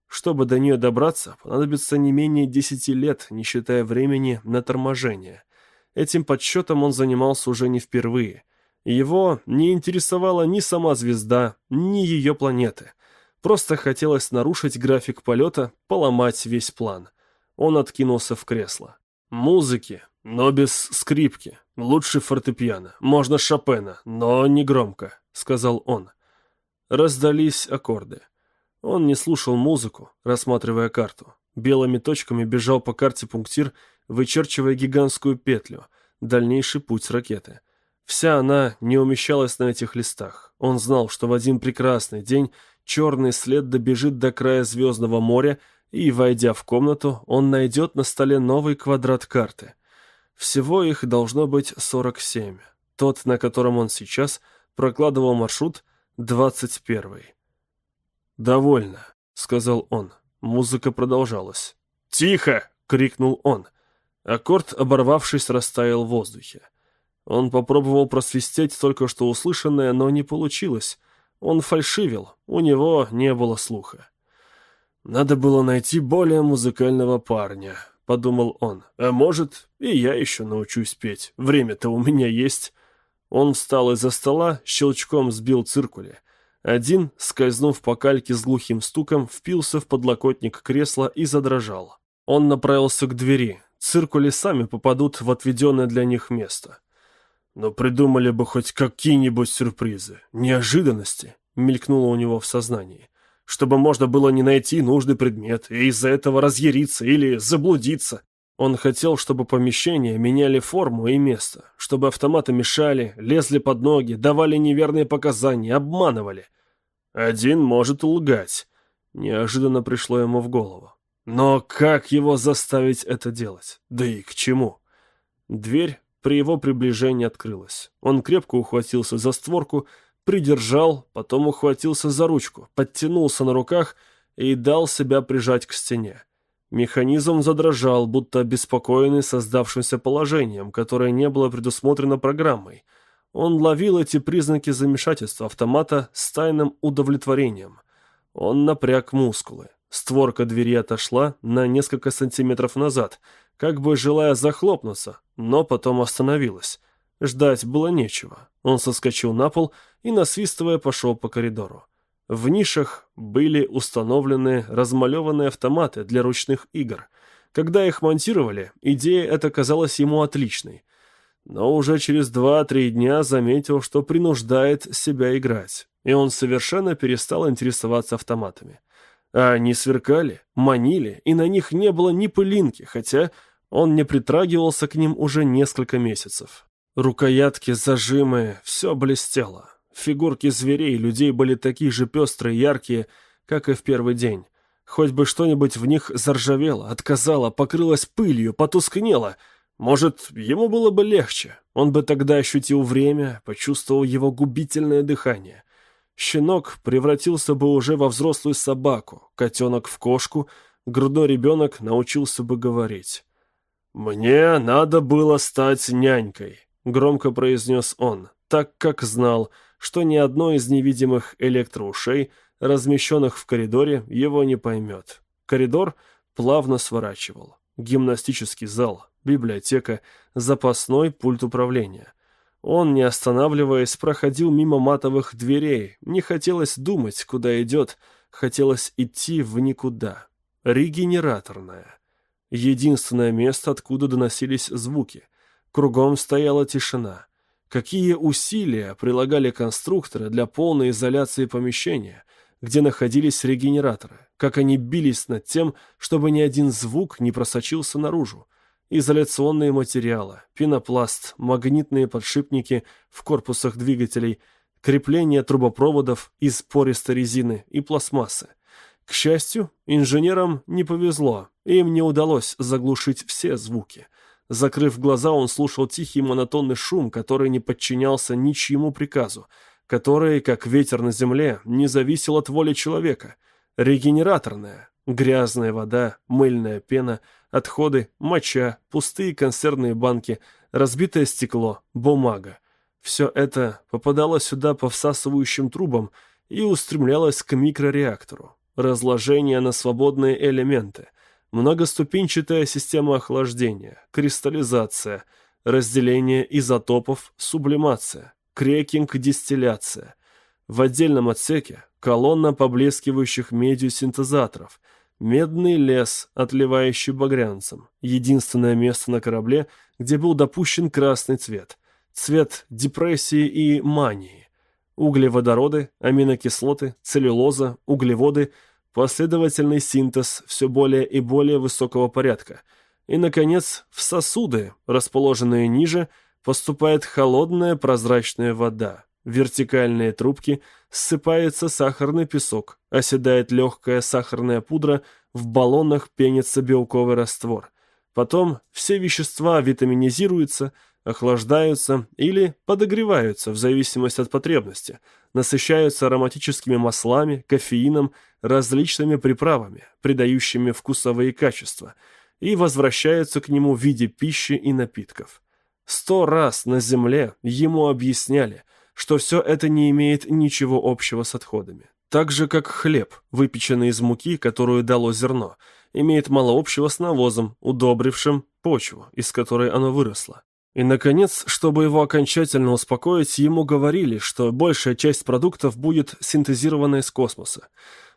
Чтобы до нее добраться, понадобится не менее десяти лет, не считая времени на торможение. Этим подсчетом он занимался уже не впервые. Его не интересовала ни сама звезда, ни ее планеты. Просто хотелось нарушить график полета, поломать весь план. Он откинулся в кресло. Музыки, но без скрипки. Лучше фортепиано. Можно Шопена, но не громко», — сказал он. Раздались аккорды. Он не слушал музыку, рассматривая карту. Белыми точками бежал по карте пунктир, вычерчивая гигантскую петлю, дальнейший путь ракеты. Вся она не умещалась на этих листах. Он знал, что в один прекрасный день черный след добежит до края Звездного моря, и, войдя в комнату, он найдет на столе новый квадрат карты — всего их должно быть 47. Тот, на котором он сейчас прокладывал маршрут, 21. «Довольно», — сказал он. Музыка продолжалась. «Тихо!» — крикнул он. Аккорд, оборвавшись, растаял в воздухе. Он попробовал просвистеть только что услышанное, но не получилось. Он фальшивил, у него не было слуха. Надо было найти более музыкального парня, подумал он. «А может, и я еще научусь петь. Время-то у меня есть». Он встал из-за стола, щелчком сбил циркули. Один, скользнув по кальке с глухим стуком, впился в подлокотник кресла и задрожал. Он направился к двери. Циркули сами попадут в отведенное для них место. «Но придумали бы хоть какие-нибудь сюрпризы, неожиданности», — мелькнуло у него в сознании чтобы можно было не найти нужный предмет и из-за этого разъяриться или заблудиться. Он хотел, чтобы помещения меняли форму и место, чтобы автоматы мешали, лезли под ноги, давали неверные показания, обманывали. Один может лгать. Неожиданно пришло ему в голову. Но как его заставить это делать? Да и к чему? Дверь при его приближении открылась. Он крепко ухватился за створку, придержал, потом ухватился за ручку, подтянулся на руках и дал себя прижать к стене. Механизм задрожал, будто обеспокоенный создавшимся положением, которое не было предусмотрено программой. Он ловил эти признаки замешательства автомата с тайным удовлетворением. Он напряг мускулы. Створка двери отошла на несколько сантиметров назад, как бы желая захлопнуться, но потом остановилась. Ждать было нечего. Он соскочил на пол и, насвистывая, пошел по коридору. В нишах были установлены размалеванные автоматы для ручных игр. Когда их монтировали, идея эта казалась ему отличной. Но уже через два-три дня заметил, что принуждает себя играть, и он совершенно перестал интересоваться автоматами. А они сверкали, манили, и на них не было ни пылинки, хотя он не притрагивался к ним уже несколько месяцев. Рукоятки, зажимы, все блестело. Фигурки зверей и людей были такие же пестрые, яркие, как и в первый день. Хоть бы что-нибудь в них заржавело, отказало, покрылось пылью, потускнело. Может, ему было бы легче. Он бы тогда ощутил время, почувствовал его губительное дыхание. Щенок превратился бы уже во взрослую собаку, котенок в кошку, грудной ребенок научился бы говорить. «Мне надо было стать нянькой», — громко произнес он, так как знал, что ни одно из невидимых электроушей, размещенных в коридоре, его не поймет. Коридор плавно сворачивал. Гимнастический зал, библиотека, запасной пульт управления. Он, не останавливаясь, проходил мимо матовых дверей. Не хотелось думать, куда идет, хотелось идти в никуда. Регенераторная. Единственное место, откуда доносились звуки. Кругом стояла тишина. Какие усилия прилагали конструкторы для полной изоляции помещения, где находились регенераторы, как они бились над тем, чтобы ни один звук не просочился наружу. Изоляционные материалы, пенопласт, магнитные подшипники в корпусах двигателей, крепление трубопроводов из пористой резины и пластмассы. К счастью, инженерам не повезло, им не удалось заглушить все звуки – Закрыв глаза, он слушал тихий монотонный шум, который не подчинялся ничьему приказу, который, как ветер на земле, не зависел от воли человека. Регенераторная, грязная вода, мыльная пена, отходы, моча, пустые консервные банки, разбитое стекло, бумага. Все это попадало сюда по всасывающим трубам и устремлялось к микрореактору. Разложение на свободные элементы – многоступенчатая система охлаждения, кристаллизация, разделение изотопов, сублимация, крекинг, дистилляция. В отдельном отсеке колонна поблескивающих медью синтезаторов, медный лес, отливающий багрянцем, единственное место на корабле, где был допущен красный цвет, цвет депрессии и мании, углеводороды, аминокислоты, целлюлоза, углеводы – последовательный синтез все более и более высокого порядка. И, наконец, в сосуды, расположенные ниже, поступает холодная прозрачная вода. В вертикальные трубки ссыпается сахарный песок, оседает легкая сахарная пудра, в баллонах пенится белковый раствор. Потом все вещества витаминизируются, охлаждаются или подогреваются в зависимости от потребности, насыщаются ароматическими маслами, кофеином, различными приправами, придающими вкусовые качества, и возвращаются к нему в виде пищи и напитков. Сто раз на земле ему объясняли, что все это не имеет ничего общего с отходами. Так же, как хлеб, выпеченный из муки, которую дало зерно, имеет мало общего с навозом, удобрившим почву, из которой оно выросло. И, наконец, чтобы его окончательно успокоить, ему говорили, что большая часть продуктов будет синтезирована из космоса.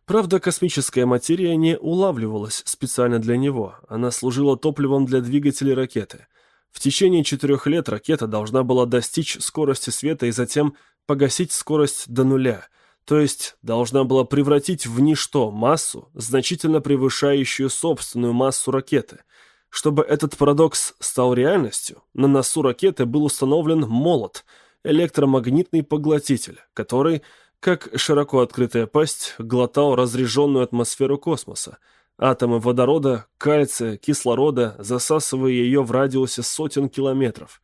Правда, космическая материя не улавливалась специально для него, она служила топливом для двигателей ракеты. В течение четырех лет ракета должна была достичь скорости света и затем погасить скорость до нуля, то есть должна была превратить в ничто массу, значительно превышающую собственную массу ракеты – чтобы этот парадокс стал реальностью, на носу ракеты был установлен молот, электромагнитный поглотитель, который, как широко открытая пасть, глотал разреженную атмосферу космоса, атомы водорода, кальция, кислорода, засасывая ее в радиусе сотен километров.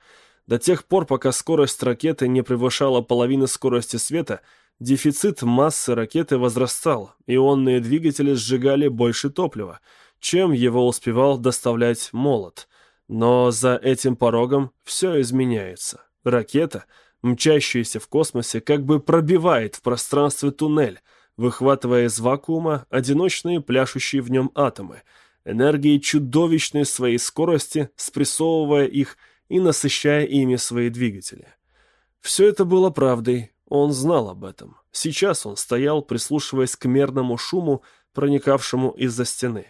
До тех пор, пока скорость ракеты не превышала половины скорости света, дефицит массы ракеты возрастал, ионные двигатели сжигали больше топлива, чем его успевал доставлять молот. Но за этим порогом все изменяется. Ракета, мчащаяся в космосе, как бы пробивает в пространстве туннель, выхватывая из вакуума одиночные пляшущие в нем атомы, энергией чудовищной своей скорости, спрессовывая их и насыщая ими свои двигатели. Все это было правдой, он знал об этом. Сейчас он стоял, прислушиваясь к мерному шуму, проникавшему из-за стены.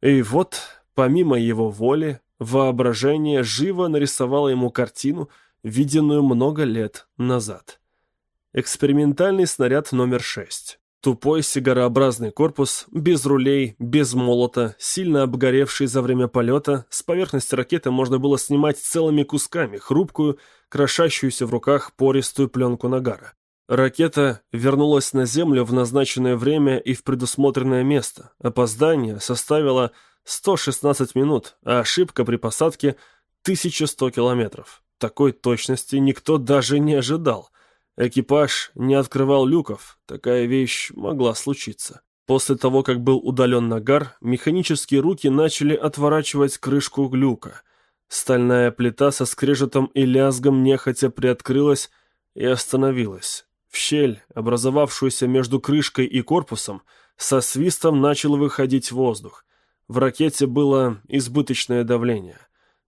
И вот, помимо его воли, воображение живо нарисовало ему картину, виденную много лет назад. Экспериментальный снаряд номер шесть. Тупой сигарообразный корпус, без рулей, без молота, сильно обгоревший за время полета, с поверхности ракеты можно было снимать целыми кусками хрупкую, крошащуюся в руках пористую пленку нагара. Ракета вернулась на Землю в назначенное время и в предусмотренное место. Опоздание составило 116 минут, а ошибка при посадке – 1100 километров. Такой точности никто даже не ожидал. Экипаж не открывал люков, такая вещь могла случиться. После того, как был удален нагар, механические руки начали отворачивать крышку люка. Стальная плита со скрежетом и лязгом нехотя приоткрылась и остановилась. В щель, образовавшуюся между крышкой и корпусом, со свистом начал выходить воздух. В ракете было избыточное давление.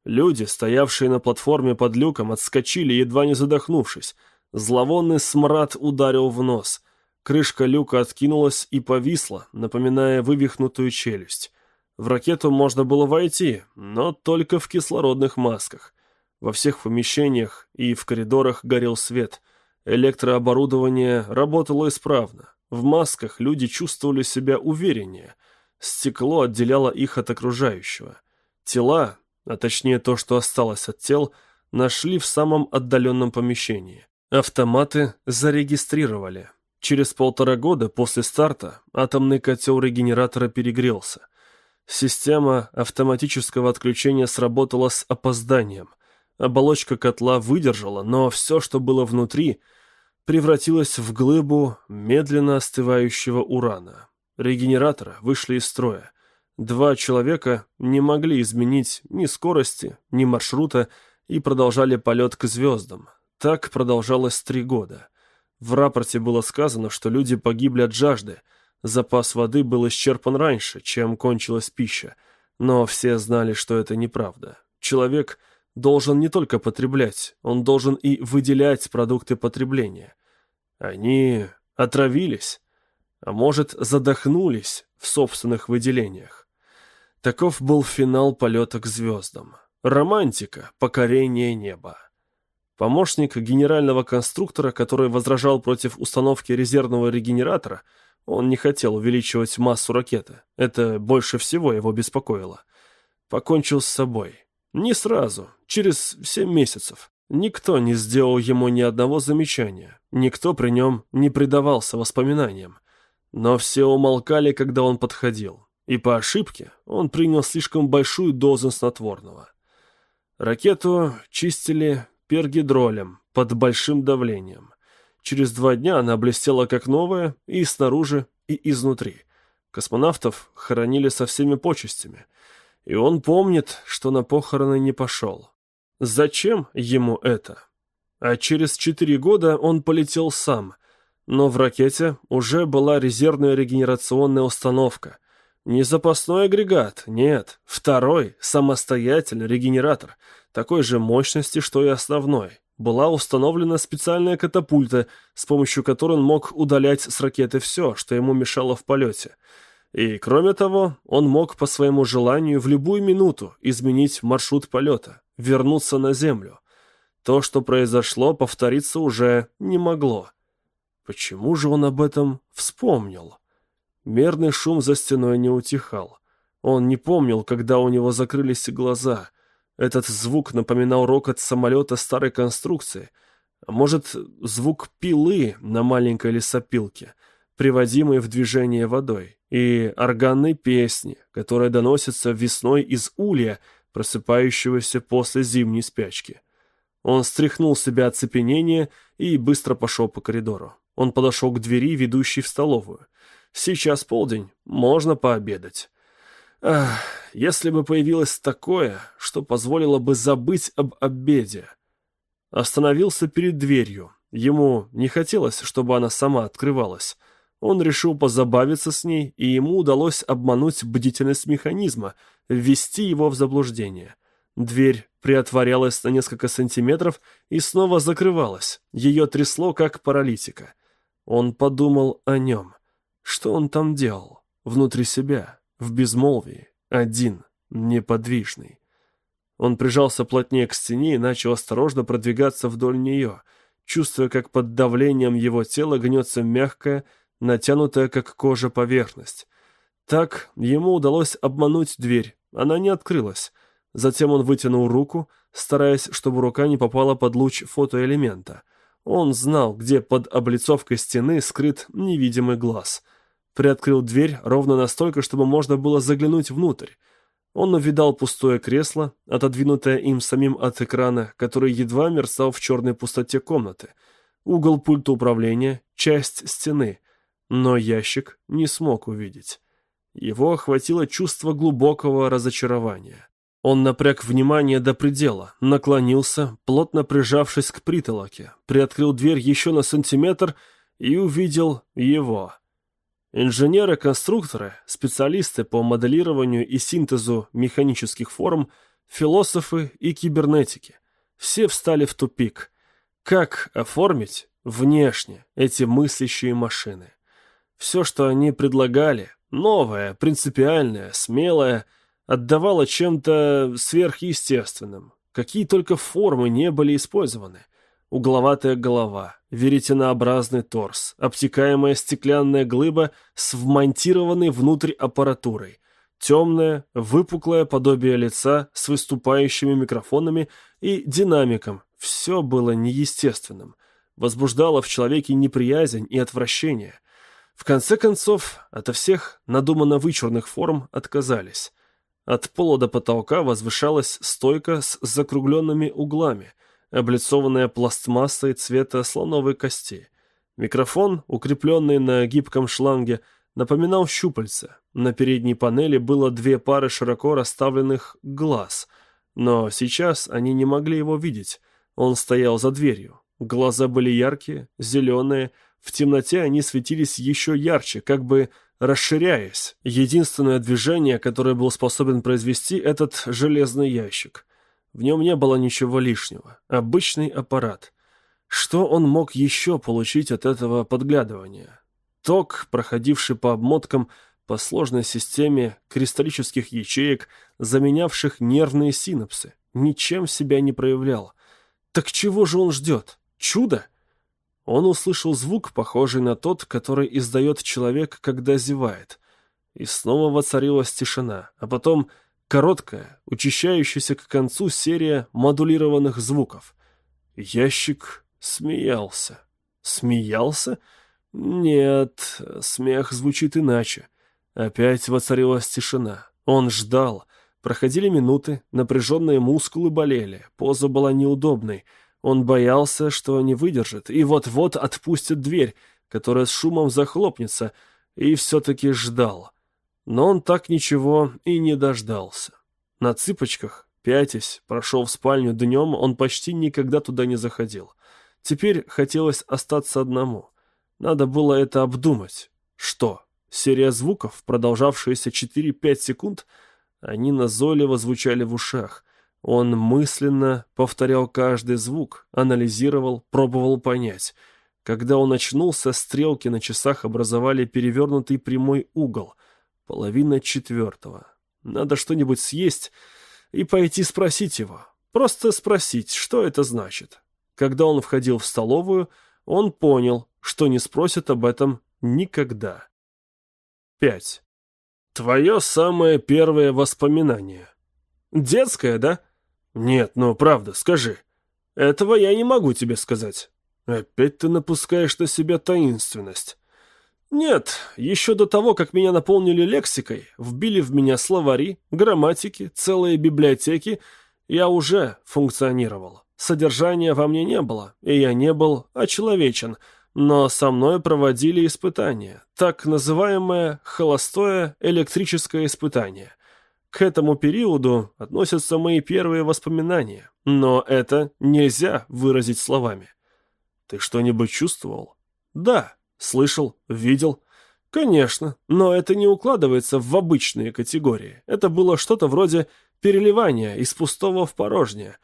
Люди, стоявшие на платформе под люком, отскочили, едва не задохнувшись. Зловонный смрад ударил в нос. Крышка люка откинулась и повисла, напоминая вывихнутую челюсть. В ракету можно было войти, но только в кислородных масках. Во всех помещениях и в коридорах горел свет. Электрооборудование работало исправно. В масках люди чувствовали себя увереннее. Стекло отделяло их от окружающего. Тела, а точнее то, что осталось от тел, нашли в самом отдаленном помещении. Автоматы зарегистрировали. Через полтора года после старта атомный котел регенератора перегрелся. Система автоматического отключения сработала с опозданием. Оболочка котла выдержала, но все, что было внутри, превратилось в глыбу медленно остывающего урана. Регенераторы вышли из строя. Два человека не могли изменить ни скорости, ни маршрута и продолжали полет к звездам. Так продолжалось три года. В рапорте было сказано, что люди погибли от жажды. Запас воды был исчерпан раньше, чем кончилась пища. Но все знали, что это неправда. Человек – должен не только потреблять, он должен и выделять продукты потребления. Они отравились, а может, задохнулись в собственных выделениях. Таков был финал полета к звездам. Романтика, покорение неба. Помощник генерального конструктора, который возражал против установки резервного регенератора, он не хотел увеличивать массу ракеты. Это больше всего его беспокоило. Покончил с собой. Не сразу, через семь месяцев. Никто не сделал ему ни одного замечания, никто при нем не предавался воспоминаниям. Но все умолкали, когда он подходил, и по ошибке он принял слишком большую дозу снотворного. Ракету чистили пергидролем под большим давлением. Через два дня она блестела как новая и снаружи, и изнутри. Космонавтов хоронили со всеми почестями – и он помнит, что на похороны не пошел. Зачем ему это? А через четыре года он полетел сам, но в ракете уже была резервная регенерационная установка. Не запасной агрегат, нет, второй, самостоятельный регенератор, такой же мощности, что и основной. Была установлена специальная катапульта, с помощью которой он мог удалять с ракеты все, что ему мешало в полете – и, кроме того, он мог по своему желанию в любую минуту изменить маршрут полета, вернуться на Землю. То, что произошло, повториться уже не могло. Почему же он об этом вспомнил? Мерный шум за стеной не утихал. Он не помнил, когда у него закрылись глаза. Этот звук напоминал рокот самолета старой конструкции. Может, звук пилы на маленькой лесопилке, приводимой в движение водой и органной песни, которая доносится весной из улья, просыпающегося после зимней спячки. Он стряхнул с себя оцепенение и быстро пошел по коридору. Он подошел к двери, ведущей в столовую. Сейчас полдень, можно пообедать. Ах, если бы появилось такое, что позволило бы забыть об обеде. Остановился перед дверью. Ему не хотелось, чтобы она сама открывалась. Он решил позабавиться с ней, и ему удалось обмануть бдительность механизма, ввести его в заблуждение. Дверь приотворялась на несколько сантиметров и снова закрывалась. Ее трясло, как паралитика. Он подумал о нем. Что он там делал? Внутри себя, в безмолвии, один, неподвижный. Он прижался плотнее к стене и начал осторожно продвигаться вдоль нее, чувствуя, как под давлением его тела гнется мягкая, натянутая, как кожа, поверхность. Так ему удалось обмануть дверь. Она не открылась. Затем он вытянул руку, стараясь, чтобы рука не попала под луч фотоэлемента. Он знал, где под облицовкой стены скрыт невидимый глаз. Приоткрыл дверь ровно настолько, чтобы можно было заглянуть внутрь. Он увидал пустое кресло, отодвинутое им самим от экрана, который едва мерцал в черной пустоте комнаты, угол пульта управления, часть стены, но ящик не смог увидеть. Его охватило чувство глубокого разочарования. Он напряг внимание до предела, наклонился, плотно прижавшись к притолоке, приоткрыл дверь еще на сантиметр и увидел его. Инженеры-конструкторы, специалисты по моделированию и синтезу механических форм, философы и кибернетики. Все встали в тупик. Как оформить внешне эти мыслящие машины? Все, что они предлагали, новое, принципиальное, смелое, отдавало чем-то сверхъестественным. Какие только формы не были использованы. Угловатая голова, веретенообразный торс, обтекаемая стеклянная глыба с вмонтированной внутрь аппаратурой, темное, выпуклое подобие лица с выступающими микрофонами и динамиком. Все было неестественным. Возбуждало в человеке неприязнь и отвращение. В конце концов, ото всех надуманно вычурных форм отказались. От пола до потолка возвышалась стойка с закругленными углами, облицованная пластмассой цвета слоновой кости. Микрофон, укрепленный на гибком шланге, напоминал щупальца. На передней панели было две пары широко расставленных глаз, но сейчас они не могли его видеть. Он стоял за дверью. Глаза были яркие, зеленые, в темноте они светились еще ярче, как бы расширяясь. Единственное движение, которое был способен произвести этот железный ящик. В нем не было ничего лишнего. Обычный аппарат. Что он мог еще получить от этого подглядывания? Ток, проходивший по обмоткам по сложной системе кристаллических ячеек, заменявших нервные синапсы, ничем себя не проявлял. Так чего же он ждет? Чудо? Он услышал звук, похожий на тот, который издает человек, когда зевает. И снова воцарилась тишина, а потом Короткая, учащающаяся к концу серия модулированных звуков. Ящик смеялся. Смеялся? Нет, смех звучит иначе. Опять воцарилась тишина. Он ждал. Проходили минуты, напряженные мускулы болели, поза была неудобной. Он боялся, что не выдержит, и вот-вот отпустит дверь, которая с шумом захлопнется, и все-таки ждал. Но он так ничего и не дождался. На цыпочках, пятясь, прошел в спальню днем, он почти никогда туда не заходил. Теперь хотелось остаться одному. Надо было это обдумать. Что? Серия звуков, продолжавшаяся 4-5 секунд, они назойливо звучали в ушах. Он мысленно повторял каждый звук, анализировал, пробовал понять. Когда он очнулся, стрелки на часах образовали перевернутый прямой угол — Половина четвертого. Надо что-нибудь съесть и пойти спросить его. Просто спросить, что это значит. Когда он входил в столовую, он понял, что не спросит об этом никогда. 5. Твое самое первое воспоминание. Детское, да? Нет, ну правда, скажи. Этого я не могу тебе сказать. Опять ты напускаешь на себя таинственность. Нет, еще до того, как меня наполнили лексикой, вбили в меня словари, грамматики, целые библиотеки, я уже функционировал. Содержания во мне не было, и я не был очеловечен, но со мной проводили испытания, так называемое холостое электрическое испытание. К этому периоду относятся мои первые воспоминания, но это нельзя выразить словами. Ты что-нибудь чувствовал? Да, Слышал, видел. Конечно, но это не укладывается в обычные категории. Это было что-то вроде переливания из пустого в порожнее,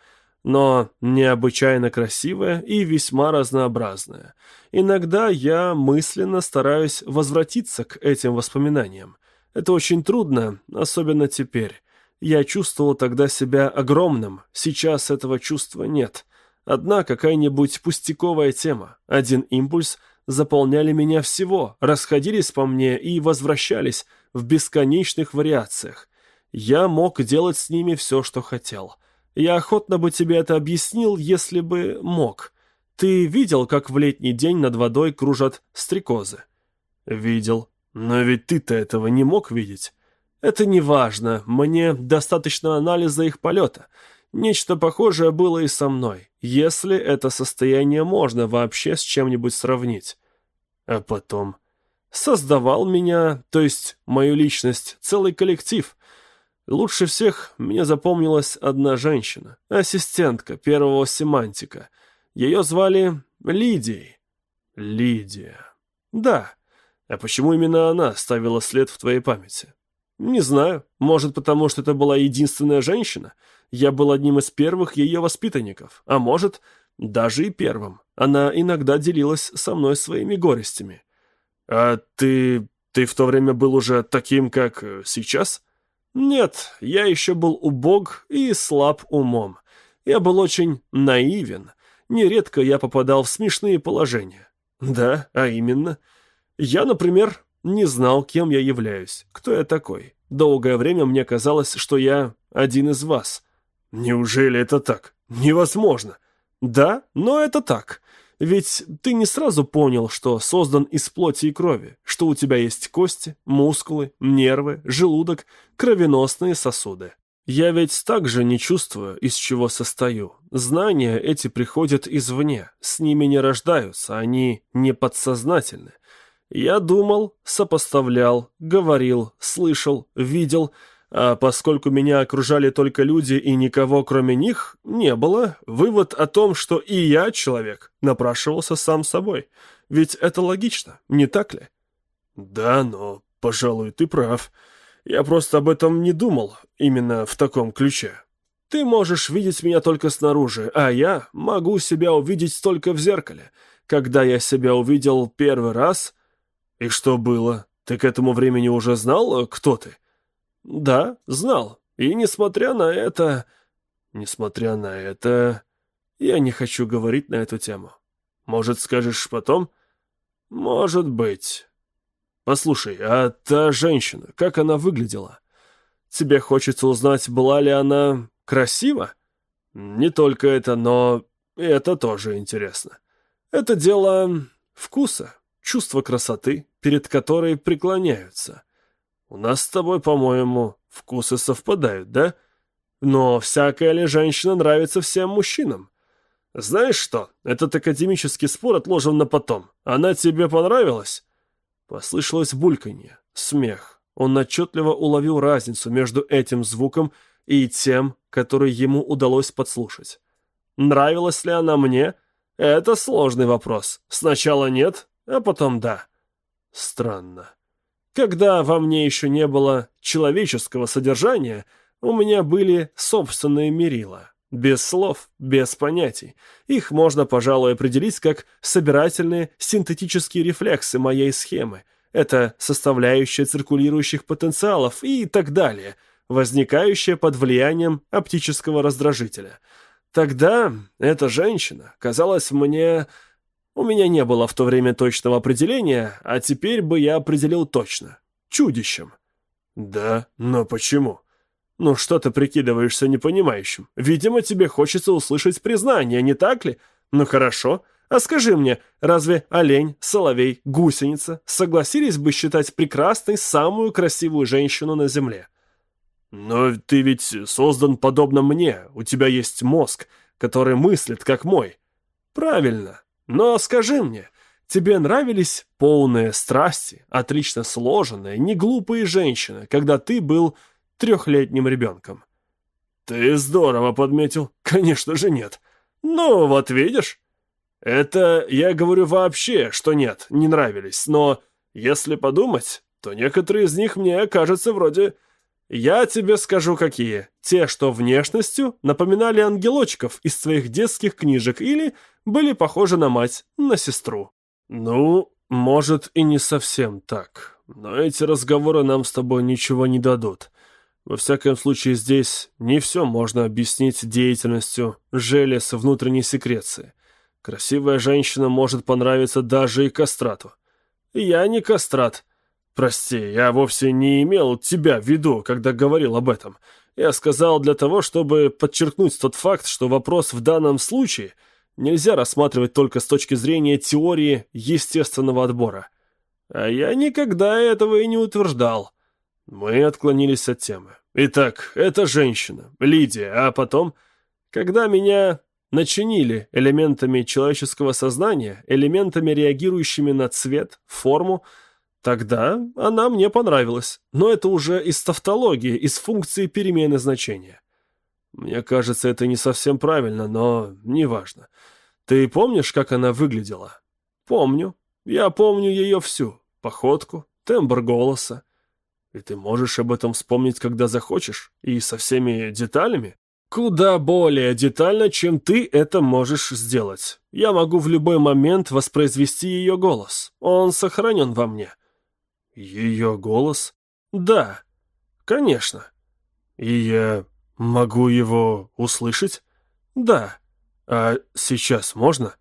но необычайно красивое и весьма разнообразное. Иногда я мысленно стараюсь возвратиться к этим воспоминаниям. Это очень трудно, особенно теперь. Я чувствовал тогда себя огромным, сейчас этого чувства нет. Одна какая-нибудь пустяковая тема, один импульс заполняли меня всего, расходились по мне и возвращались в бесконечных вариациях. Я мог делать с ними все, что хотел. Я охотно бы тебе это объяснил, если бы мог. Ты видел, как в летний день над водой кружат стрекозы? Видел. Но ведь ты-то этого не мог видеть. Это не важно. Мне достаточно анализа их полета. Нечто похожее было и со мной, если это состояние можно вообще с чем-нибудь сравнить. А потом создавал меня, то есть мою личность, целый коллектив. Лучше всех мне запомнилась одна женщина, ассистентка первого семантика. Ее звали Лидией. Лидия. Да. А почему именно она оставила след в твоей памяти? Не знаю. Может, потому что это была единственная женщина — я был одним из первых ее воспитанников, а может, даже и первым. Она иногда делилась со мной своими горестями. «А ты... ты в то время был уже таким, как э, сейчас?» «Нет, я еще был убог и слаб умом. Я был очень наивен. Нередко я попадал в смешные положения. Да, а именно. Я, например, не знал, кем я являюсь, кто я такой. Долгое время мне казалось, что я один из вас. Неужели это так? Невозможно. Да, но это так. Ведь ты не сразу понял, что создан из плоти и крови, что у тебя есть кости, мускулы, нервы, желудок, кровеносные сосуды. Я ведь также не чувствую, из чего состою. Знания эти приходят извне, с ними не рождаются, они не подсознательны. Я думал, сопоставлял, говорил, слышал, видел – а поскольку меня окружали только люди и никого кроме них не было, вывод о том, что и я человек, напрашивался сам собой. Ведь это логично, не так ли? Да, но, пожалуй, ты прав. Я просто об этом не думал, именно в таком ключе. Ты можешь видеть меня только снаружи, а я могу себя увидеть только в зеркале. Когда я себя увидел первый раз... И что было? Ты к этому времени уже знал, кто ты? Да, знал. И несмотря на это... Несмотря на это... Я не хочу говорить на эту тему. Может, скажешь потом? Может быть. Послушай, а та женщина, как она выглядела? Тебе хочется узнать, была ли она красива? Не только это, но это тоже интересно. Это дело вкуса, чувства красоты, перед которой преклоняются. У нас с тобой, по-моему, вкусы совпадают, да? Но всякая ли женщина нравится всем мужчинам? Знаешь что, этот академический спор отложен на потом. Она тебе понравилась?» Послышалось бульканье, смех. Он отчетливо уловил разницу между этим звуком и тем, который ему удалось подслушать. «Нравилась ли она мне?» «Это сложный вопрос. Сначала нет, а потом да». «Странно. Когда во мне еще не было человеческого содержания, у меня были собственные мерила. Без слов, без понятий. Их можно, пожалуй, определить как собирательные синтетические рефлексы моей схемы. Это составляющая циркулирующих потенциалов и так далее, возникающая под влиянием оптического раздражителя. Тогда эта женщина казалась мне у меня не было в то время точного определения, а теперь бы я определил точно. Чудищем. Да, но почему? Ну что ты прикидываешься непонимающим? Видимо, тебе хочется услышать признание, не так ли? Ну хорошо. А скажи мне, разве олень, соловей, гусеница согласились бы считать прекрасной самую красивую женщину на земле? Но ты ведь создан подобно мне. У тебя есть мозг, который мыслит, как мой. Правильно. Но скажи мне, тебе нравились полные страсти, отлично сложенные, неглупые женщины, когда ты был трехлетним ребенком? Ты здорово подметил. Конечно же нет. Ну, вот видишь. Это я говорю вообще, что нет, не нравились, но Если подумать, то некоторые из них мне кажутся вроде... Я тебе скажу, какие. Те, что внешностью напоминали ангелочков из своих детских книжек или были похожи на мать, на сестру. Ну, может и не совсем так. Но эти разговоры нам с тобой ничего не дадут. Во всяком случае, здесь не все можно объяснить деятельностью желез внутренней секреции. Красивая женщина может понравиться даже и кастрату. Я не кастрат. Прости, я вовсе не имел тебя в виду, когда говорил об этом. Я сказал для того, чтобы подчеркнуть тот факт, что вопрос в данном случае нельзя рассматривать только с точки зрения теории естественного отбора. А я никогда этого и не утверждал. Мы отклонились от темы. Итак, это женщина, Лидия, а потом, когда меня начинили элементами человеческого сознания, элементами, реагирующими на цвет, форму, тогда она мне понравилась. Но это уже из тавтологии, из функции перемены значения. Мне кажется, это не совсем правильно, но неважно. Ты помнишь, как она выглядела? Помню. Я помню ее всю. Походку, тембр голоса. И ты можешь об этом вспомнить, когда захочешь? И со всеми деталями? Куда более детально, чем ты это можешь сделать. Я могу в любой момент воспроизвести ее голос. Он сохранен во мне. Ее голос? Да, конечно. И я могу его услышать? Да. А сейчас можно?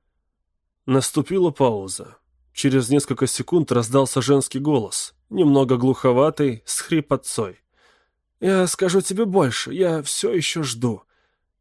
Наступила пауза. Через несколько секунд раздался женский голос, немного глуховатый, с хрипотцой. «Я скажу тебе больше, я все еще жду».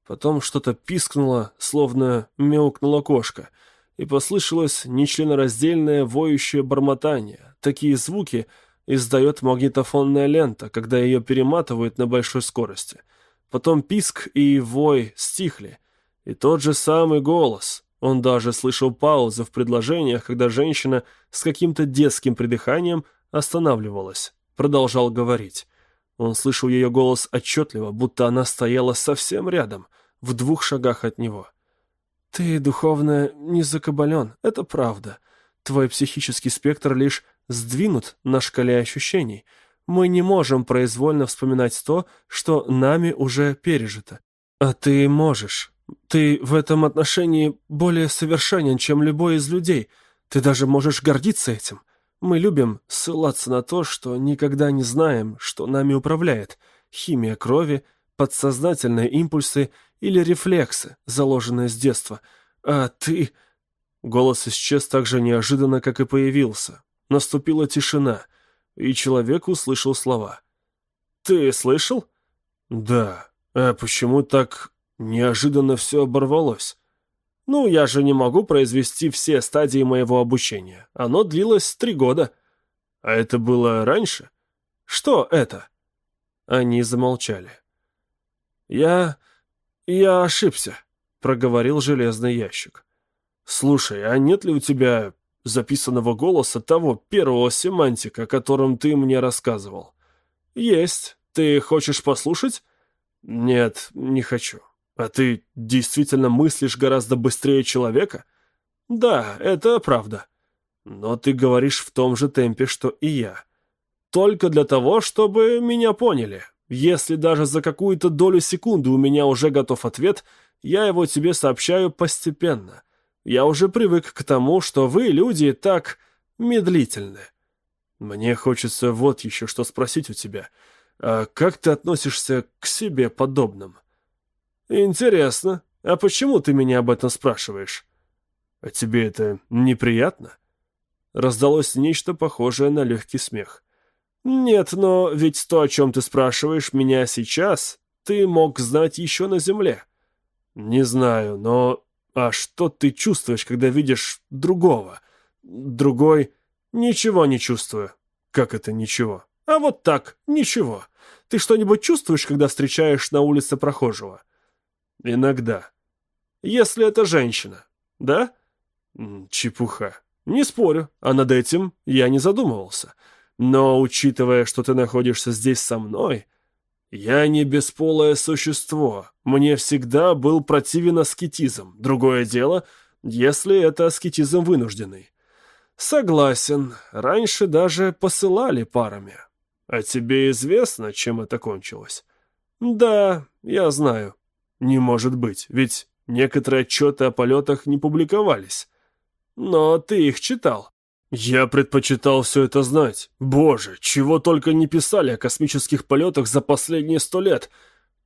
Потом что-то пискнуло, словно мяукнула кошка, и послышалось нечленораздельное воющее бормотание. Такие звуки издает магнитофонная лента, когда ее перематывают на большой скорости. Потом писк и вой стихли, и тот же самый голос. Он даже слышал паузы в предложениях, когда женщина с каким-то детским придыханием останавливалась, продолжал говорить. Он слышал ее голос отчетливо, будто она стояла совсем рядом, в двух шагах от него. «Ты, духовно, не закабален, это правда. Твой психический спектр лишь сдвинут на шкале ощущений. Мы не можем произвольно вспоминать то, что нами уже пережито. А ты можешь. Ты в этом отношении более совершенен, чем любой из людей. Ты даже можешь гордиться этим. Мы любим ссылаться на то, что никогда не знаем, что нами управляет. Химия крови, подсознательные импульсы или рефлексы, заложенные с детства. А ты... Голос исчез так же неожиданно, как и появился. Наступила тишина, и человек услышал слова. «Ты слышал?» «Да. А почему так неожиданно все оборвалось?» Ну, я же не могу произвести все стадии моего обучения. Оно длилось три года. А это было раньше? Что это? Они замолчали. Я... я ошибся, проговорил железный ящик. Слушай, а нет ли у тебя записанного голоса того первого семантика, о котором ты мне рассказывал? Есть. Ты хочешь послушать? Нет, не хочу. А ты действительно мыслишь гораздо быстрее человека? Да, это правда. Но ты говоришь в том же темпе, что и я. Только для того, чтобы меня поняли. Если даже за какую-то долю секунды у меня уже готов ответ, я его тебе сообщаю постепенно. Я уже привык к тому, что вы, люди, так медлительны. Мне хочется вот еще что спросить у тебя. А как ты относишься к себе подобным? «Интересно. А почему ты меня об этом спрашиваешь?» «А тебе это неприятно?» Раздалось нечто похожее на легкий смех. «Нет, но ведь то, о чем ты спрашиваешь меня сейчас, ты мог знать еще на земле». «Не знаю, но... А что ты чувствуешь, когда видишь другого? Другой... Ничего не чувствую». «Как это ничего?» «А вот так, ничего. Ты что-нибудь чувствуешь, когда встречаешь на улице прохожего?» Иногда. Если это женщина. Да? Чепуха. Не спорю, а над этим я не задумывался. Но, учитывая, что ты находишься здесь со мной, я не бесполое существо. Мне всегда был противен аскетизм. Другое дело, если это аскетизм вынужденный. Согласен, раньше даже посылали парами. А тебе известно, чем это кончилось? Да, я знаю. Не может быть, ведь некоторые отчеты о полетах не публиковались. Но ты их читал. Я предпочитал все это знать. Боже, чего только не писали о космических полетах за последние сто лет.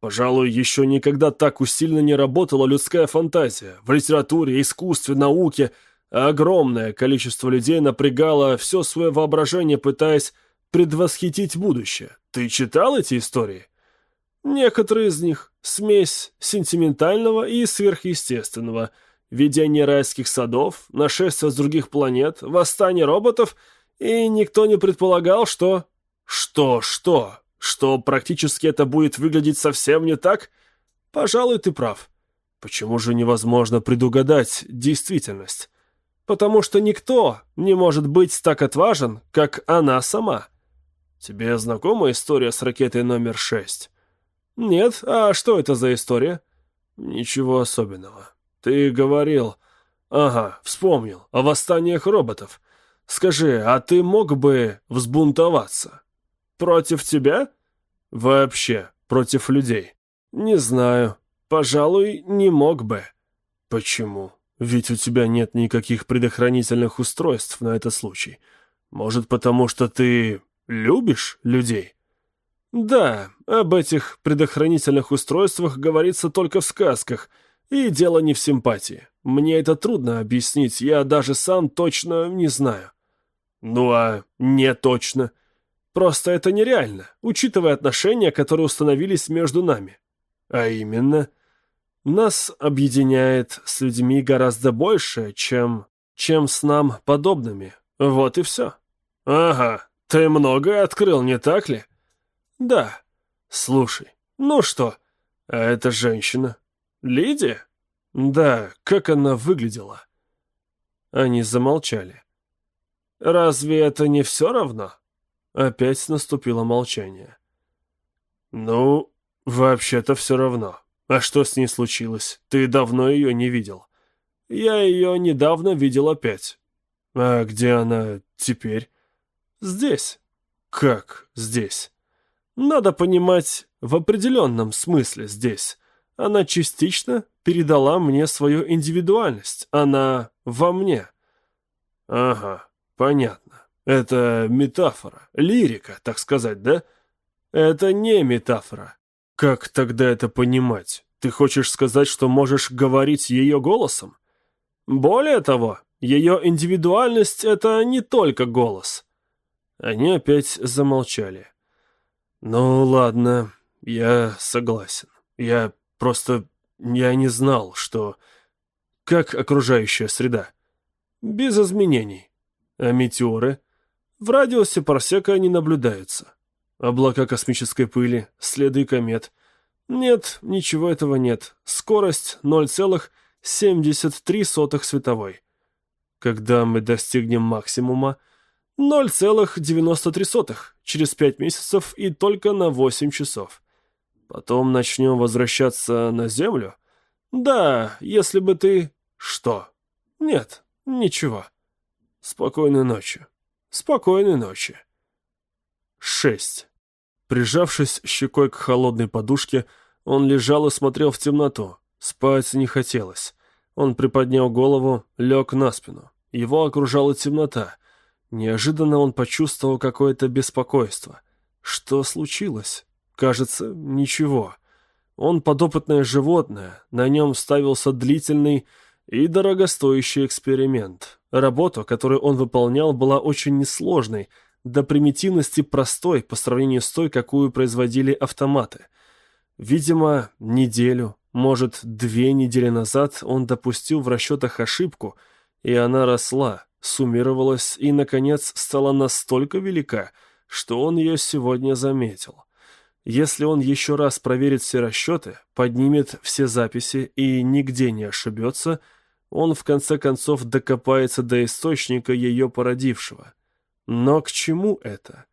Пожалуй, еще никогда так усиленно не работала людская фантазия. В литературе, искусстве, науке огромное количество людей напрягало все свое воображение, пытаясь предвосхитить будущее. Ты читал эти истории? Некоторые из них — смесь сентиментального и сверхъестественного — видение райских садов, нашествие с других планет, восстание роботов, и никто не предполагал, что... Что, что? Что практически это будет выглядеть совсем не так? Пожалуй, ты прав. Почему же невозможно предугадать действительность? Потому что никто не может быть так отважен, как она сама. Тебе знакома история с ракетой номер шесть? Нет, а что это за история? Ничего особенного. «Ты говорил...» «Ага, вспомнил. О восстаниях роботов. Скажи, а ты мог бы взбунтоваться? Против тебя? Вообще, против людей? Не знаю. Пожалуй, не мог бы. Почему? Ведь у тебя нет никаких предохранительных устройств на этот случай. Может, потому что ты любишь людей? Да, об этих предохранительных устройствах говорится только в сказках — и дело не в симпатии. Мне это трудно объяснить, я даже сам точно не знаю. Ну а не точно. Просто это нереально, учитывая отношения, которые установились между нами. А именно, нас объединяет с людьми гораздо больше, чем, чем с нам подобными. Вот и все. Ага, ты многое открыл, не так ли? Да. Слушай, ну что, а эта женщина, Лидия? Да, как она выглядела? Они замолчали. Разве это не все равно? Опять наступило молчание. Ну, вообще-то все равно. А что с ней случилось? Ты давно ее не видел. Я ее недавно видел опять. А где она теперь? Здесь. Как здесь? Надо понимать в определенном смысле здесь. Она частично передала мне свою индивидуальность. Она во мне. Ага, понятно. Это метафора, лирика, так сказать, да? Это не метафора. Как тогда это понимать? Ты хочешь сказать, что можешь говорить ее голосом? Более того, ее индивидуальность — это не только голос. Они опять замолчали. Ну, ладно, я согласен. Я Просто я не знал, что... Как окружающая среда? Без изменений. А метеоры? В радиусе парсека не наблюдаются. Облака космической пыли, следы комет. Нет, ничего этого нет. Скорость 0,73 световой. Когда мы достигнем максимума, 0,93 через 5 месяцев и только на 8 часов. Потом начнем возвращаться на землю? Да, если бы ты... Что? Нет, ничего. Спокойной ночи. Спокойной ночи. Шесть. Прижавшись щекой к холодной подушке, он лежал и смотрел в темноту. Спать не хотелось. Он приподнял голову, лег на спину. Его окружала темнота. Неожиданно он почувствовал какое-то беспокойство. Что случилось? Кажется, ничего. Он подопытное животное, на нем ставился длительный и дорогостоящий эксперимент. Работа, которую он выполнял, была очень несложной, до примитивности простой по сравнению с той, какую производили автоматы. Видимо, неделю, может, две недели назад он допустил в расчетах ошибку, и она росла, суммировалась и, наконец, стала настолько велика, что он ее сегодня заметил. Если он еще раз проверит все расчеты, поднимет все записи и нигде не ошибется, он в конце концов докопается до источника ее породившего. Но к чему это?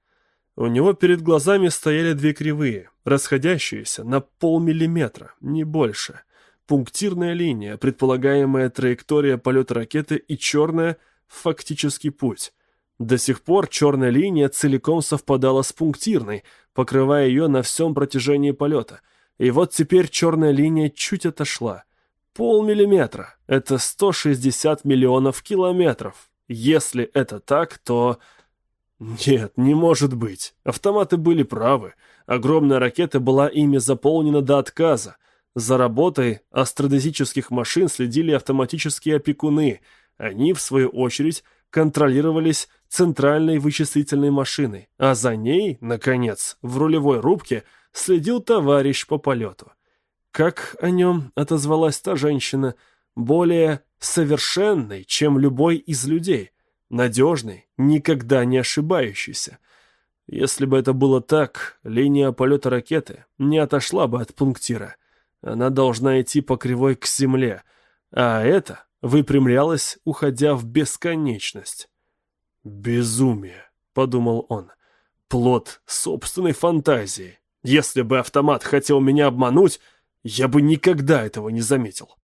У него перед глазами стояли две кривые, расходящиеся на полмиллиметра, не больше. Пунктирная линия, предполагаемая траектория полета ракеты и черная, фактический путь. До сих пор черная линия целиком совпадала с пунктирной, покрывая ее на всем протяжении полета. И вот теперь черная линия чуть отошла. Полмиллиметра — это 160 миллионов километров. Если это так, то... Нет, не может быть. Автоматы были правы. Огромная ракета была ими заполнена до отказа. За работой астродезических машин следили автоматические опекуны. Они, в свою очередь, контролировались центральной вычислительной машиной, а за ней, наконец, в рулевой рубке следил товарищ по полету. Как о нем отозвалась та женщина, более совершенный, чем любой из людей, надежный, никогда не ошибающийся. Если бы это было так, линия полета ракеты не отошла бы от пунктира. Она должна идти по кривой к земле, а это выпрямлялась, уходя в бесконечность. «Безумие», — подумал он, — «плод собственной фантазии. Если бы автомат хотел меня обмануть, я бы никогда этого не заметил».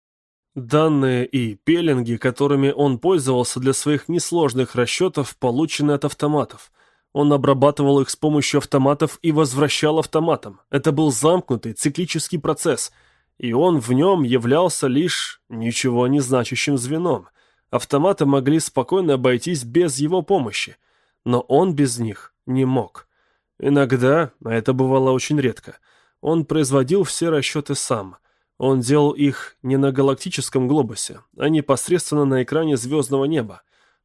Данные и пеленги, которыми он пользовался для своих несложных расчетов, получены от автоматов. Он обрабатывал их с помощью автоматов и возвращал автоматам. Это был замкнутый циклический процесс — и он в нем являлся лишь ничего не значащим звеном. Автоматы могли спокойно обойтись без его помощи, но он без них не мог. Иногда, а это бывало очень редко, он производил все расчеты сам. Он делал их не на галактическом глобусе, а непосредственно на экране звездного неба.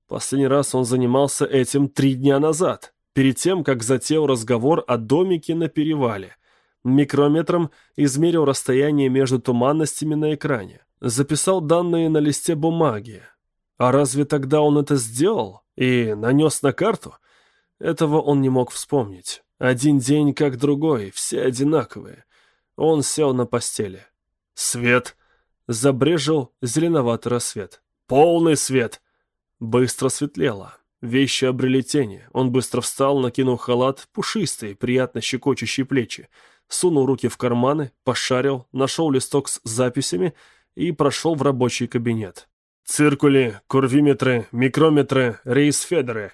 Последний раз он занимался этим три дня назад, перед тем, как затеял разговор о домике на перевале – Микрометром измерил расстояние между туманностями на экране. Записал данные на листе бумаги. А разве тогда он это сделал и нанес на карту? Этого он не мог вспомнить. Один день как другой, все одинаковые. Он сел на постели. Свет. Забрежил зеленоватый рассвет. Полный свет. Быстро светлело. Вещи обрели тени. Он быстро встал, накинул халат, пушистый, приятно щекочущие плечи сунул руки в карманы, пошарил, нашел листок с записями и прошел в рабочий кабинет. Циркули, курвиметры, микрометры, рейсфедеры.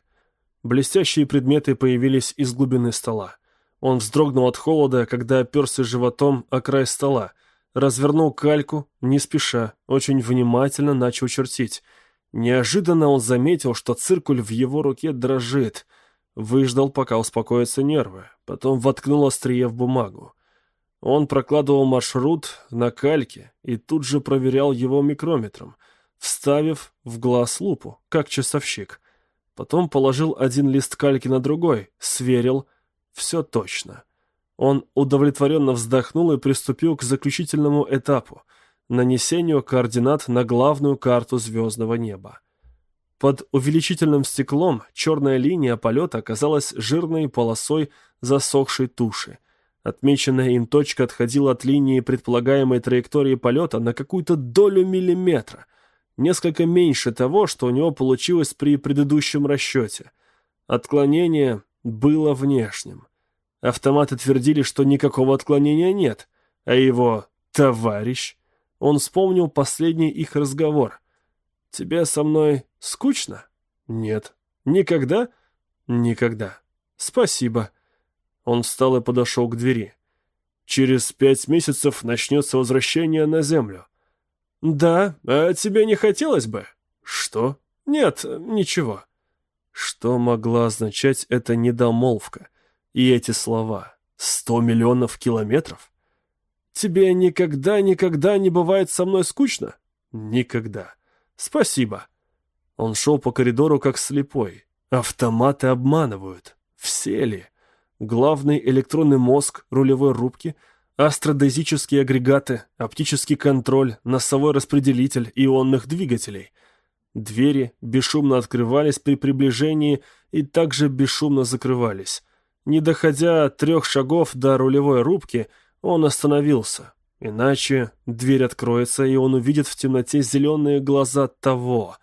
Блестящие предметы появились из глубины стола. Он вздрогнул от холода, когда оперся животом о край стола, развернул кальку, не спеша, очень внимательно начал чертить. Неожиданно он заметил, что циркуль в его руке дрожит — Выждал, пока успокоятся нервы, потом воткнул острие в бумагу. Он прокладывал маршрут на кальке и тут же проверял его микрометром, вставив в глаз лупу, как часовщик. Потом положил один лист кальки на другой, сверил. Все точно. Он удовлетворенно вздохнул и приступил к заключительному этапу — нанесению координат на главную карту звездного неба. Под увеличительным стеклом черная линия полета оказалась жирной полосой засохшей туши. Отмеченная им точка отходила от линии предполагаемой траектории полета на какую-то долю миллиметра, несколько меньше того, что у него получилось при предыдущем расчете. Отклонение было внешним. Автоматы твердили, что никакого отклонения нет, а его «товарищ» он вспомнил последний их разговор. «Тебе со мной скучно?» «Нет». «Никогда?» «Никогда». «Спасибо». Он встал и подошел к двери. «Через пять месяцев начнется возвращение на Землю». «Да, а тебе не хотелось бы?» «Что?» «Нет, ничего». Что могла означать эта недомолвка и эти слова? «Сто миллионов километров?» «Тебе никогда-никогда не бывает со мной скучно?» «Никогда». «Спасибо». Он шел по коридору как слепой. Автоматы обманывают. Все ли? Главный электронный мозг рулевой рубки, астродезические агрегаты, оптический контроль, носовой распределитель ионных двигателей. Двери бесшумно открывались при приближении и также бесшумно закрывались. Не доходя трех шагов до рулевой рубки, он остановился. Иначе дверь откроется, и он увидит в темноте зеленые глаза того.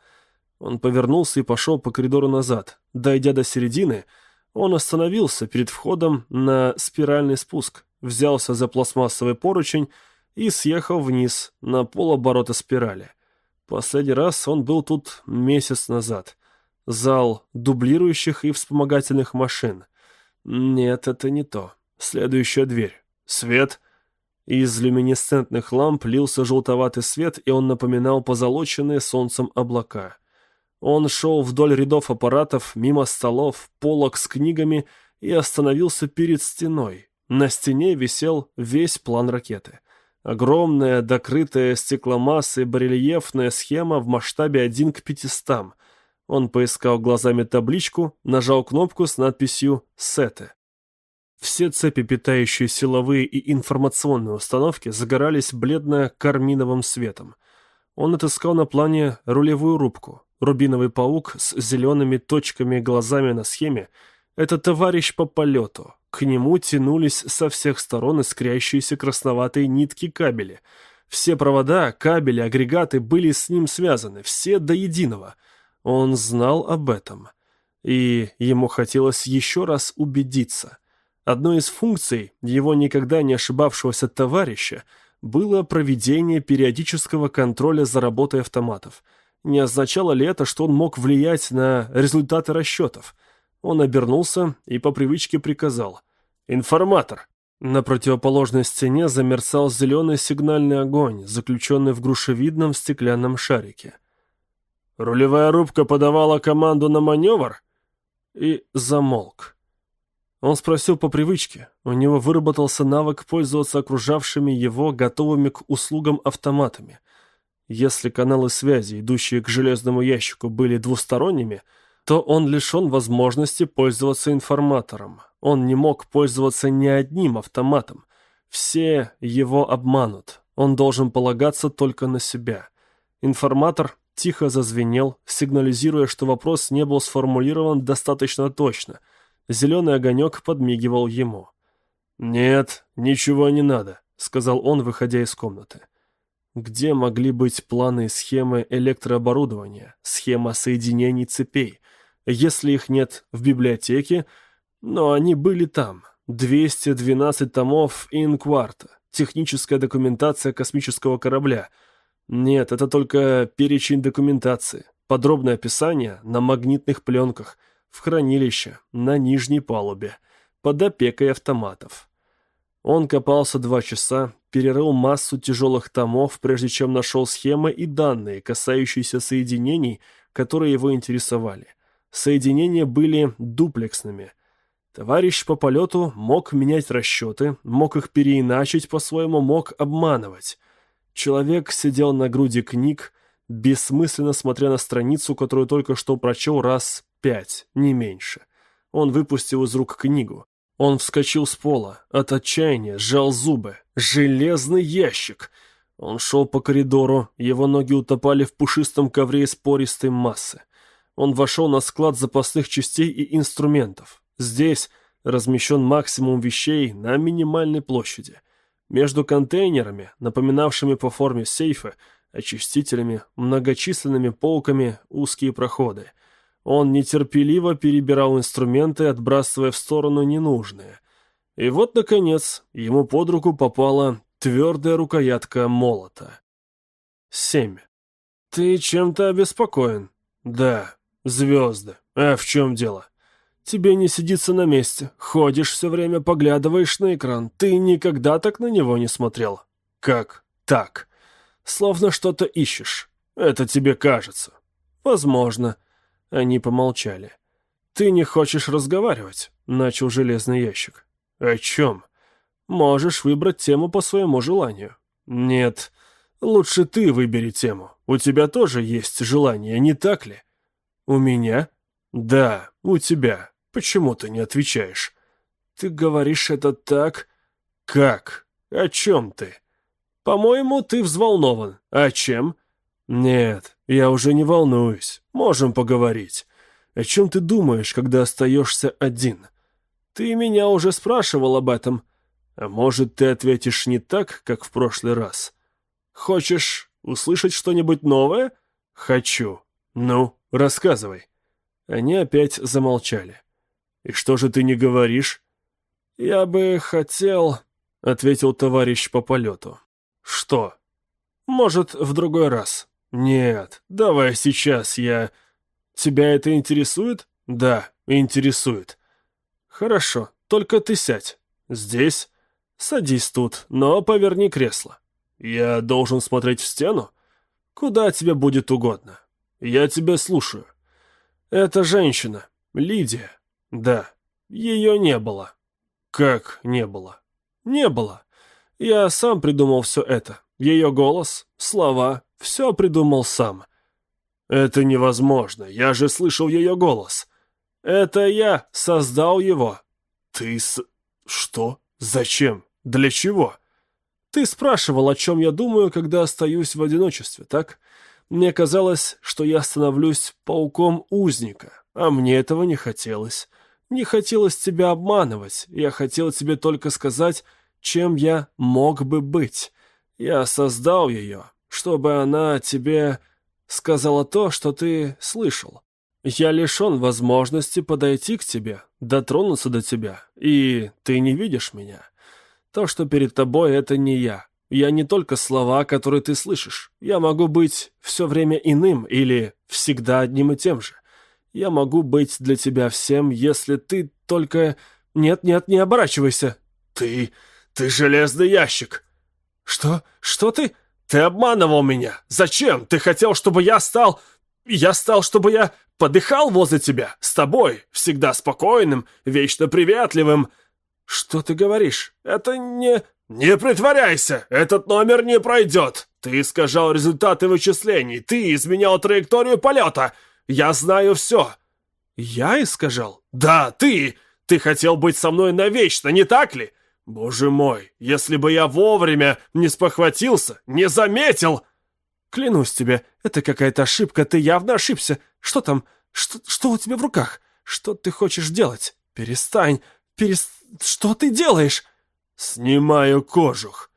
Он повернулся и пошел по коридору назад. Дойдя до середины, он остановился перед входом на спиральный спуск, взялся за пластмассовый поручень и съехал вниз на полоборота спирали. Последний раз он был тут месяц назад. Зал дублирующих и вспомогательных машин. Нет, это не то. Следующая дверь. Свет. Из люминесцентных ламп лился желтоватый свет, и он напоминал позолоченные солнцем облака. Он шел вдоль рядов аппаратов, мимо столов, полок с книгами и остановился перед стеной. На стене висел весь план ракеты. Огромная, докрытая стекломассой барельефная схема в масштабе 1 к 500. Он поискал глазами табличку, нажал кнопку с надписью «Сеты». Все цепи, питающие силовые и информационные установки, загорались бледно-карминовым светом. Он отыскал на плане рулевую рубку. Рубиновый паук с зелеными точками глазами на схеме — это товарищ по полету. К нему тянулись со всех сторон искрящиеся красноватые нитки кабели. Все провода, кабели, агрегаты были с ним связаны, все до единого. Он знал об этом. И ему хотелось еще раз убедиться. Одной из функций его никогда не ошибавшегося товарища было проведение периодического контроля за работой автоматов. Не означало ли это, что он мог влиять на результаты расчетов – он обернулся и по привычке приказал. «Информатор!» На противоположной стене замерцал зеленый сигнальный огонь, заключенный в грушевидном стеклянном шарике. «Рулевая рубка подавала команду на маневр?» И замолк. Он спросил по привычке. У него выработался навык пользоваться окружавшими его готовыми к услугам автоматами. Если каналы связи, идущие к железному ящику, были двусторонними – то он лишен возможности пользоваться информатором. Он не мог пользоваться ни одним автоматом. Все его обманут. Он должен полагаться только на себя. Информатор тихо зазвенел, сигнализируя, что вопрос не был сформулирован достаточно точно. Зеленый огонек подмигивал ему. «Нет, ничего не надо», — сказал он, выходя из комнаты. Где могли быть планы схемы электрооборудования, схема соединений цепей? если их нет в библиотеке, но они были там. 212 томов инкварта, техническая документация космического корабля. Нет, это только перечень документации, подробное описание на магнитных пленках, в хранилище, на нижней палубе, под опекой автоматов. Он копался два часа, перерыл массу тяжелых томов, прежде чем нашел схемы и данные, касающиеся соединений, которые его интересовали. Соединения были дуплексными. Товарищ по полету мог менять расчеты, мог их переиначить по-своему, мог обманывать. Человек сидел на груди книг, бессмысленно смотря на страницу, которую только что прочел раз пять, не меньше. Он выпустил из рук книгу. Он вскочил с пола, от отчаяния сжал зубы. «Железный ящик!» Он шел по коридору, его ноги утопали в пушистом ковре из пористой массы. Он вошел на склад запасных частей и инструментов. Здесь размещен максимум вещей на минимальной площади. Между контейнерами, напоминавшими по форме сейфы, очистителями, многочисленными полками, узкие проходы. Он нетерпеливо перебирал инструменты, отбрасывая в сторону ненужные. И вот, наконец, ему под руку попала твердая рукоятка молота. Семь. «Ты чем-то обеспокоен?» «Да», «Звезды. А в чем дело?» «Тебе не сидится на месте. Ходишь все время, поглядываешь на экран. Ты никогда так на него не смотрел». «Как так?» «Словно что-то ищешь. Это тебе кажется». «Возможно». Они помолчали. «Ты не хочешь разговаривать?» — начал железный ящик. «О чем?» «Можешь выбрать тему по своему желанию». «Нет, лучше ты выбери тему. У тебя тоже есть желание, не так ли?» «У меня?» «Да, у тебя. Почему ты не отвечаешь?» «Ты говоришь это так?» «Как? О чем ты?» «По-моему, ты взволнован. О чем?» «Нет, я уже не волнуюсь. Можем поговорить. О чем ты думаешь, когда остаешься один?» «Ты меня уже спрашивал об этом. А может, ты ответишь не так, как в прошлый раз?» «Хочешь услышать что-нибудь новое?» «Хочу. Ну?» Рассказывай». Они опять замолчали. «И что же ты не говоришь?» «Я бы хотел...» — ответил товарищ по полету. «Что?» «Может, в другой раз». «Нет, давай сейчас я...» Тебя это интересует? Да, интересует. Хорошо, только ты сядь. Здесь? Садись тут, но поверни кресло. Я должен смотреть в стену? Куда тебе будет угодно. Я тебя слушаю. Это женщина, Лидия. Да, ее не было. Как не было? Не было. Я сам придумал все это. Ее голос, слова, все придумал сам. Это невозможно, я же слышал ее голос. Это я создал его. Ты с... Что? Зачем? Для чего? Ты спрашивал, о чем я думаю, когда остаюсь в одиночестве, так? Мне казалось, что я становлюсь пауком узника, а мне этого не хотелось. Не хотелось тебя обманывать, я хотел тебе только сказать, чем я мог бы быть. Я создал ее, чтобы она тебе сказала то, что ты слышал. Я лишен возможности подойти к тебе, дотронуться до тебя, и ты не видишь меня. То, что перед тобой, это не я. Я не только слова, которые ты слышишь. Я могу быть все время иным или всегда одним и тем же. Я могу быть для тебя всем, если ты только... Нет, нет, не оборачивайся. Ты... ты железный ящик. Что? Что ты? Ты обманывал меня. Зачем? Ты хотел, чтобы я стал... Я стал, чтобы я подыхал возле тебя, с тобой, всегда спокойным, вечно приветливым. Что ты говоришь? Это не... «Не притворяйся! Этот номер не пройдет! Ты искажал результаты вычислений, ты изменял траекторию полета! Я знаю все!» «Я искажал?» «Да, ты! Ты хотел быть со мной навечно, не так ли? Боже мой, если бы я вовремя не спохватился, не заметил!» «Клянусь тебе, это какая-то ошибка, ты явно ошибся. Что там? Что, что у тебя в руках? Что ты хочешь делать? Перестань! Перес... Что ты делаешь?» «Снимаю кожух».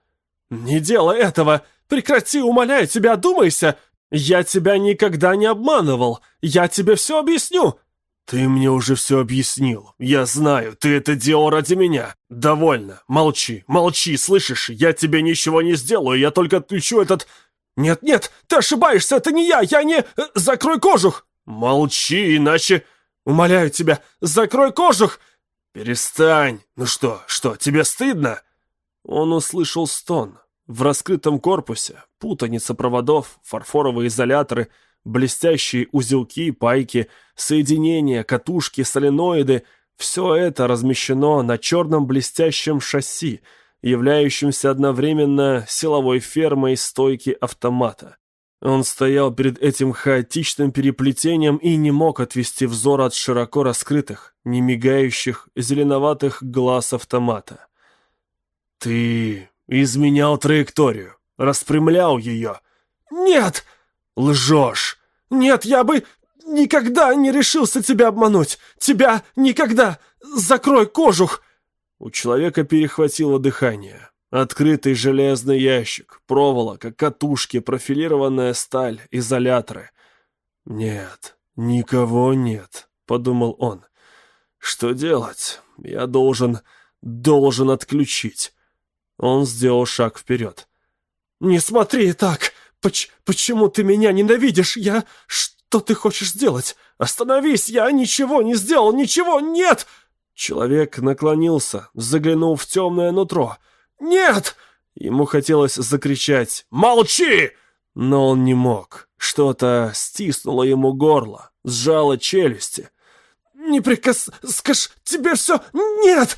«Не делай этого! Прекрати, умоляю тебя, думайся! Я тебя никогда не обманывал! Я тебе все объясню!» «Ты мне уже все объяснил. Я знаю, ты это делал ради меня. Довольно. Молчи, молчи, слышишь? Я тебе ничего не сделаю, я только отключу этот...» «Нет-нет, ты ошибаешься, это не я, я не... Э, закрой кожух!» «Молчи, иначе...» «Умоляю тебя, закрой кожух!» «Перестань! Ну что, что, тебе стыдно?» Он услышал стон. В раскрытом корпусе путаница проводов, фарфоровые изоляторы, блестящие узелки, пайки, соединения, катушки, соленоиды — все это размещено на черном блестящем шасси, являющемся одновременно силовой фермой стойки автомата. Он стоял перед этим хаотичным переплетением и не мог отвести взор от широко раскрытых, не мигающих, зеленоватых глаз автомата. «Ты изменял траекторию, распрямлял ее». «Нет!» «Лжешь!» «Нет, я бы никогда не решился тебя обмануть! Тебя никогда! Закрой кожух!» У человека перехватило дыхание. Открытый железный ящик, проволока, катушки, профилированная сталь, изоляторы. «Нет, никого нет», — подумал он. «Что делать? Я должен... должен отключить». Он сделал шаг вперед. «Не смотри так! Поч почему ты меня ненавидишь? Я... Что ты хочешь сделать? Остановись! Я ничего не сделал! Ничего! Нет!» Человек наклонился, заглянул в темное нутро — «Нет!» Ему хотелось закричать «Молчи!» Но он не мог. Что-то стиснуло ему горло, сжало челюсти. «Не прикас... Скажи, тебе все... Нет!»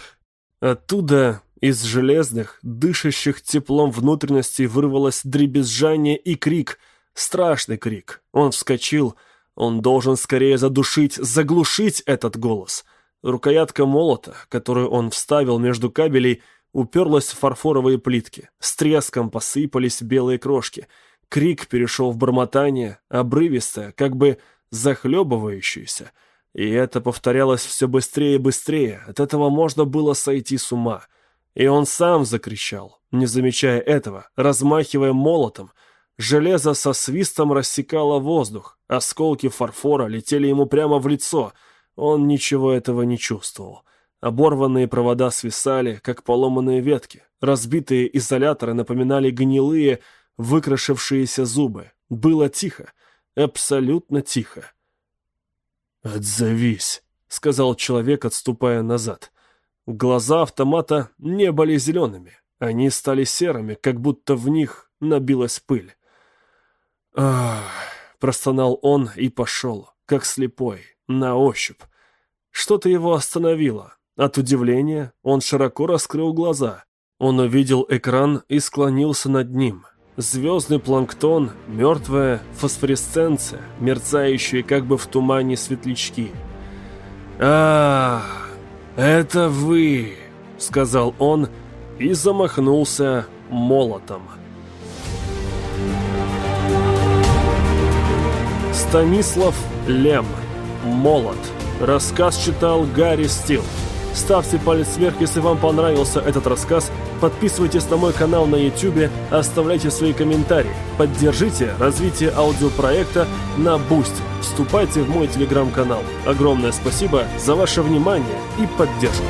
Оттуда из железных, дышащих теплом внутренностей вырвалось дребезжание и крик. Страшный крик. Он вскочил. Он должен скорее задушить, заглушить этот голос. Рукоятка молота, которую он вставил между кабелей, уперлась в фарфоровые плитки. С треском посыпались белые крошки. Крик перешел в бормотание, обрывистое, как бы захлебывающееся. И это повторялось все быстрее и быстрее. От этого можно было сойти с ума. И он сам закричал, не замечая этого, размахивая молотом. Железо со свистом рассекало воздух. Осколки фарфора летели ему прямо в лицо. Он ничего этого не чувствовал. Оборванные провода свисали, как поломанные ветки. Разбитые изоляторы напоминали гнилые, выкрашившиеся зубы. Было тихо. Абсолютно тихо. «Отзовись», — сказал человек, отступая назад. Глаза автомата не были зелеными. Они стали серыми, как будто в них набилась пыль. «Ах!» — простонал он и пошел, как слепой, на ощупь. Что-то его остановило. От удивления он широко раскрыл глаза. Он увидел экран и склонился над ним. Звездный планктон, мертвая фосфоресценция, мерцающие как бы в тумане светлячки. а, это вы!» — сказал он и замахнулся молотом. Станислав Лем. Молот. Рассказ читал Гарри Стил. Ставьте палец вверх, если вам понравился этот рассказ. Подписывайтесь на мой канал на YouTube, оставляйте свои комментарии. Поддержите развитие аудиопроекта на Boost. Вступайте в мой телеграм-канал. Огромное спасибо за ваше внимание и поддержку.